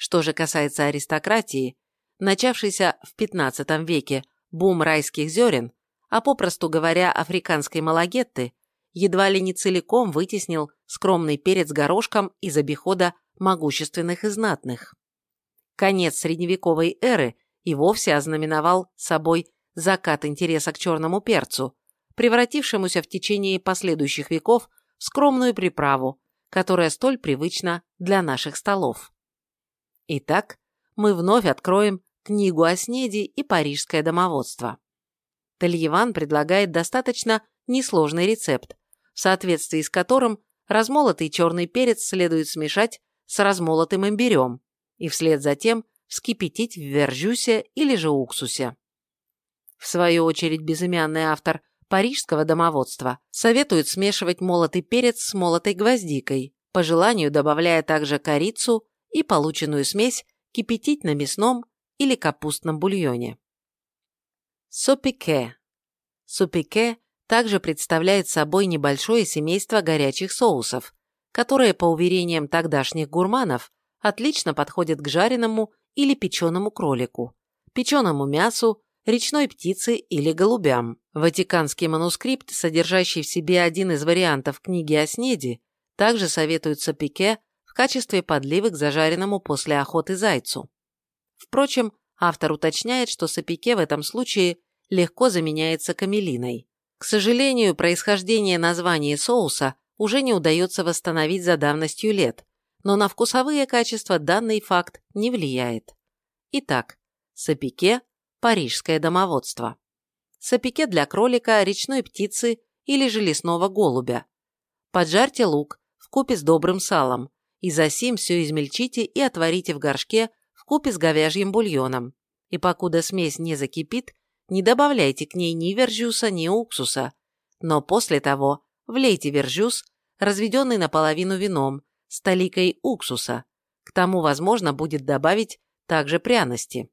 Что же касается аристократии, начавшийся в XV веке бум райских зерен, а попросту говоря африканской малагетты, едва ли не целиком вытеснил скромный перец горошком из обихода могущественных и знатных. Конец средневековой эры и вовсе ознаменовал собой закат интереса к черному перцу, превратившемуся в течение последующих веков в скромную приправу, которая столь привычна для наших столов. Итак, мы вновь откроем книгу о снеди и парижское домоводство. Тельеван предлагает достаточно несложный рецепт, в соответствии с которым размолотый черный перец следует смешать с размолотым имбирем и вслед за тем вскипятить в вержюсе или же уксусе. В свою очередь безымянный автор парижского домоводства советует смешивать молотый перец с молотой гвоздикой, по желанию добавляя также корицу и полученную смесь кипятить на мясном или капустном бульоне. Сопике. Супике также представляет собой небольшое семейство горячих соусов, которые, по уверениям тогдашних гурманов, отлично подходят к жареному или печеному кролику, печеному мясу, речной птице или голубям. Ватиканский манускрипт, содержащий в себе один из вариантов книги о снеди, также советуется пике в качестве подливы к зажаренному после охоты зайцу. Впрочем, автор уточняет, что сапике в этом случае легко заменяется камелиной. К сожалению, происхождение названия соуса уже не удается восстановить за давностью лет, но на вкусовые качества данный факт не влияет. Итак, сапике парижское домоводство. Сапике для кролика, речной птицы или же лесного голубя. Поджарьте лук в купе с добрым салом и засим все измельчите и отварите в горшке в купе с говяжьим бульоном. И покуда смесь не закипит, не добавляйте к ней ни вержюса, ни уксуса, но после того влейте вержюс, разведенный наполовину вином, с толикой уксуса. К тому возможно будет добавить также пряности.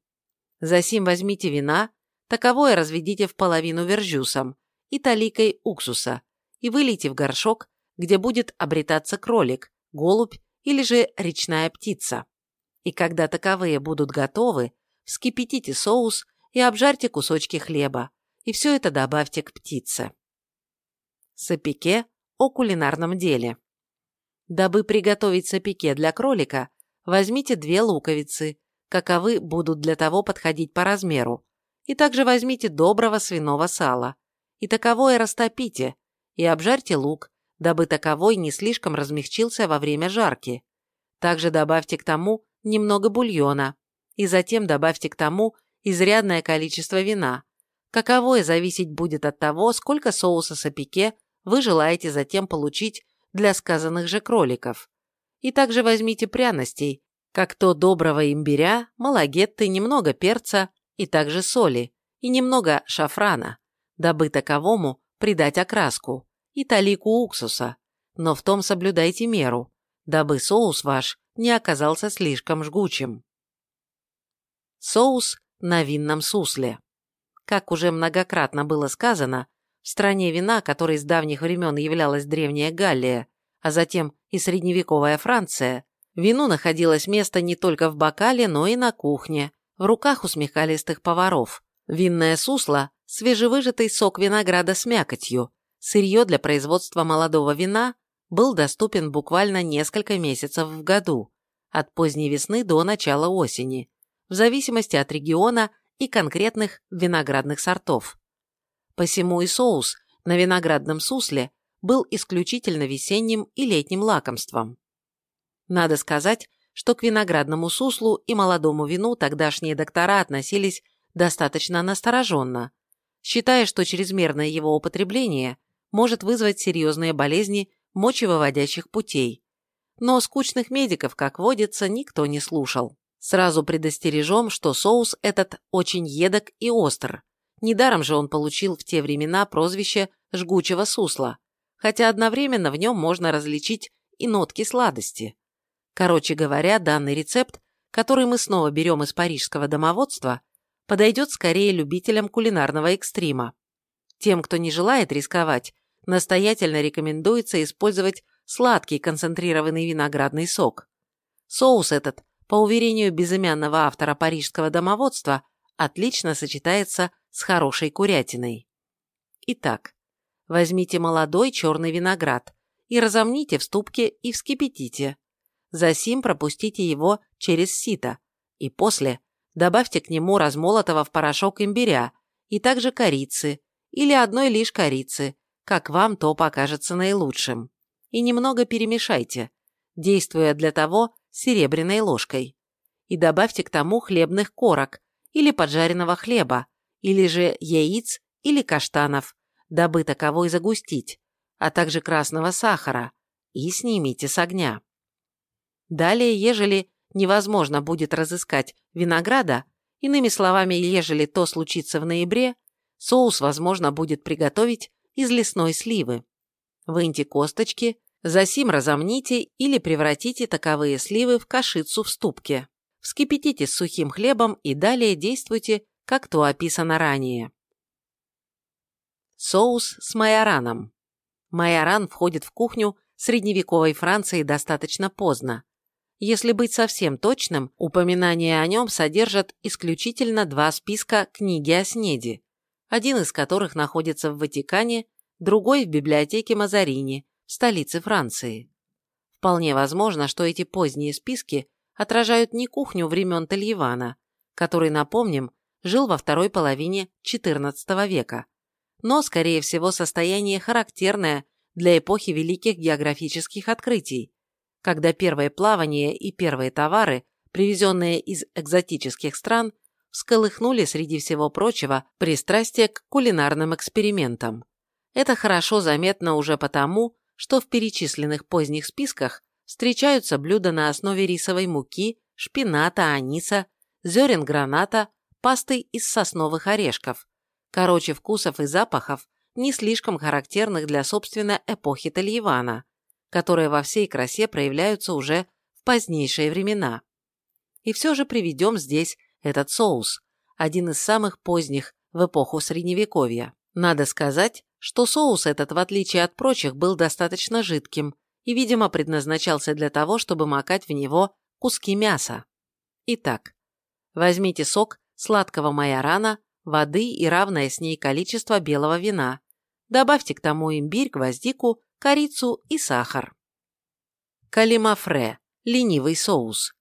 Засим возьмите вина, таковое разведите в половину вержусом и таликой уксуса и вылейте в горшок, где будет обретаться кролик, голубь или же речная птица. И когда таковые будут готовы, вскипятите соус и обжарьте кусочки хлеба, и все это добавьте к птице. Сапике о кулинарном деле. Дабы приготовить сапике для кролика, возьмите две луковицы, каковы будут для того подходить по размеру, и также возьмите доброго свиного сала, и таковое растопите, и обжарьте лук, дабы таковой не слишком размягчился во время жарки. Также добавьте к тому немного бульона, и затем добавьте к тому изрядное количество вина. Каковое зависеть будет от того, сколько соуса сапике вы желаете затем получить для сказанных же кроликов. И также возьмите пряностей, как то доброго имбиря, малагетты, немного перца и также соли, и немного шафрана, дабы таковому придать окраску, и талику уксуса, но в том соблюдайте меру, дабы соус ваш не оказался слишком жгучим. Соус на винном сусле. Как уже многократно было сказано, в стране вина, которой с давних времен являлась Древняя Галлия, а затем и средневековая Франция, вину находилось место не только в бокале, но и на кухне, в руках у смехалистых поваров. Винное сусло – свежевыжатый сок винограда с мякотью, сырье для производства молодого вина был доступен буквально несколько месяцев в году, от поздней весны до начала осени, в зависимости от региона и конкретных виноградных сортов. Посему и соус на виноградном сусле был исключительно весенним и летним лакомством. Надо сказать, что к виноградному суслу и молодому вину тогдашние доктора относились достаточно настороженно, считая, что чрезмерное его употребление может вызвать серьезные болезни мочевыводящих путей. Но скучных медиков, как водится, никто не слушал. Сразу предостережем, что соус этот очень едок и остр. Недаром же он получил в те времена прозвище «жгучего сусла», хотя одновременно в нем можно различить и нотки сладости. Короче говоря, данный рецепт, который мы снова берем из парижского домоводства, подойдет скорее любителям кулинарного экстрима. Тем, кто не желает рисковать, настоятельно рекомендуется использовать сладкий концентрированный виноградный сок. Соус этот, по уверению безымянного автора парижского домоводства, отлично сочетается с хорошей курятиной. Итак, возьмите молодой черный виноград и разомните в ступке и вскипятите. Засим пропустите его через сито, и после добавьте к нему размолотого в порошок имбиря и также корицы, или одной лишь корицы, как вам то покажется наилучшим. И немного перемешайте, действуя для того серебряной ложкой. И добавьте к тому хлебных корок или поджаренного хлеба, или же яиц или каштанов, дабы таковой загустить, а также красного сахара, и снимите с огня. Далее, ежели невозможно будет разыскать винограда, иными словами, ежели то случится в ноябре, соус возможно будет приготовить из лесной сливы. Выньте косточки, засим разомните или превратите таковые сливы в кашицу в ступке. Вскипятите с сухим хлебом и далее действуйте, как то описано ранее. Соус с майораном. Майоран входит в кухню средневековой Франции достаточно поздно. Если быть совсем точным, упоминания о нем содержат исключительно два списка книги о снеди, один из которых находится в Ватикане, другой в библиотеке Мазарини, в столице Франции. Вполне возможно, что эти поздние списки отражают не кухню времен Тельевана, который, напомним, жил во второй половине XIV века, но, скорее всего, состояние характерное для эпохи великих географических открытий, когда первые плавания и первые товары, привезенные из экзотических стран, всколыхнули среди всего прочего пристрастие к кулинарным экспериментам. Это хорошо заметно уже потому, что в перечисленных поздних списках встречаются блюда на основе рисовой муки, шпината, аниса, зерен граната, пасты из сосновых орешков. Короче, вкусов и запахов, не слишком характерных для собственной эпохи Тальевана, которые во всей красе проявляются уже в позднейшие времена. И все же приведем здесь этот соус, один из самых поздних в эпоху Средневековья. Надо сказать, что соус этот, в отличие от прочих, был достаточно жидким и, видимо, предназначался для того, чтобы макать в него куски мяса. Итак, возьмите сок сладкого майорана, воды и равное с ней количество белого вина. Добавьте к тому имбирь, гвоздику, корицу и сахар. Калимафре – ленивый соус.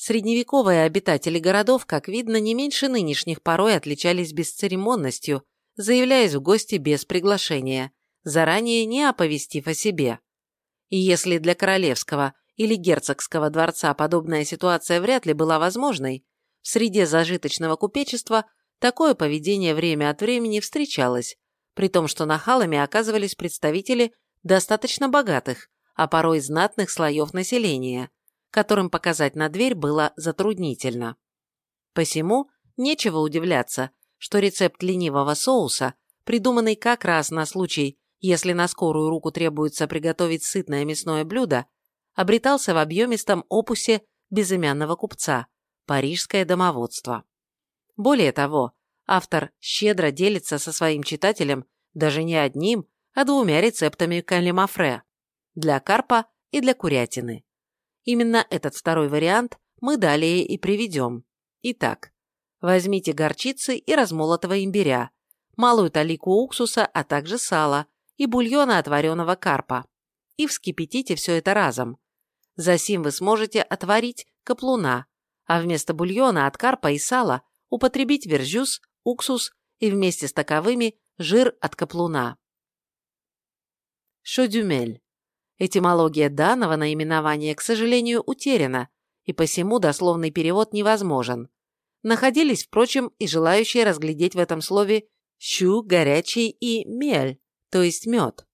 Средневековые обитатели городов, как видно, не меньше нынешних порой отличались бесцеремонностью, заявляясь в гости без приглашения, заранее не оповестив о себе. И если для королевского или герцогского дворца подобная ситуация вряд ли была возможной, в среде зажиточного купечества такое поведение время от времени встречалось, при том, что нахалами оказывались представители достаточно богатых, а порой знатных слоев населения, которым показать на дверь было затруднительно. Посему нечего удивляться, что рецепт ленивого соуса, придуманный как раз на случай, если на скорую руку требуется приготовить сытное мясное блюдо, обретался в объемистом опусе безымянного купца «Парижское домоводство». Более того, автор щедро делится со своим читателем даже не одним, а двумя рецептами калимафре для карпа и для курятины. Именно этот второй вариант мы далее и приведем. Итак, возьмите горчицы и размолотого имбиря, малую талику уксуса, а также сала и бульона от вареного карпа. И вскипятите все это разом. Засим вы сможете отварить каплуна, а вместо бульона от карпа и сала употребить вержюз, уксус и вместе с таковыми жир от каплуна. Шодюмель. Этимология данного наименования, к сожалению, утеряна, и посему дословный перевод невозможен. Находились, впрочем, и желающие разглядеть в этом слове «щу» – горячий и «мель», то есть мед.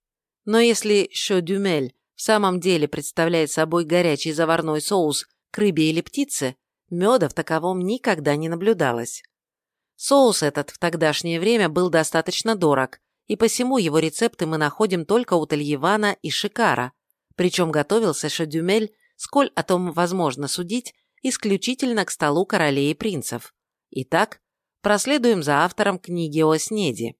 Но если «шодюмель» в самом деле представляет собой горячий заварной соус к рыбе или птице, меда в таковом никогда не наблюдалось. Соус этот в тогдашнее время был достаточно дорог, и посему его рецепты мы находим только у Тальевана и Шикара, причем готовился Шадюмель, сколь о том возможно судить, исключительно к столу королей и принцев. Итак, проследуем за автором книги о снеди.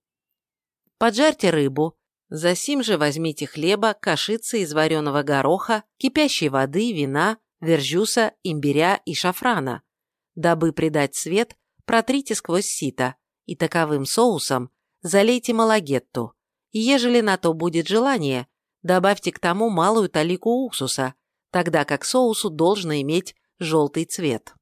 Поджарьте рыбу, засим же возьмите хлеба, кашицы из вареного гороха, кипящей воды, вина, вержуса, имбиря и шафрана. Дабы придать цвет, протрите сквозь сито, и таковым соусом залейте малагетту. Ежели на то будет желание, добавьте к тому малую талику уксуса, тогда как соусу должно иметь желтый цвет.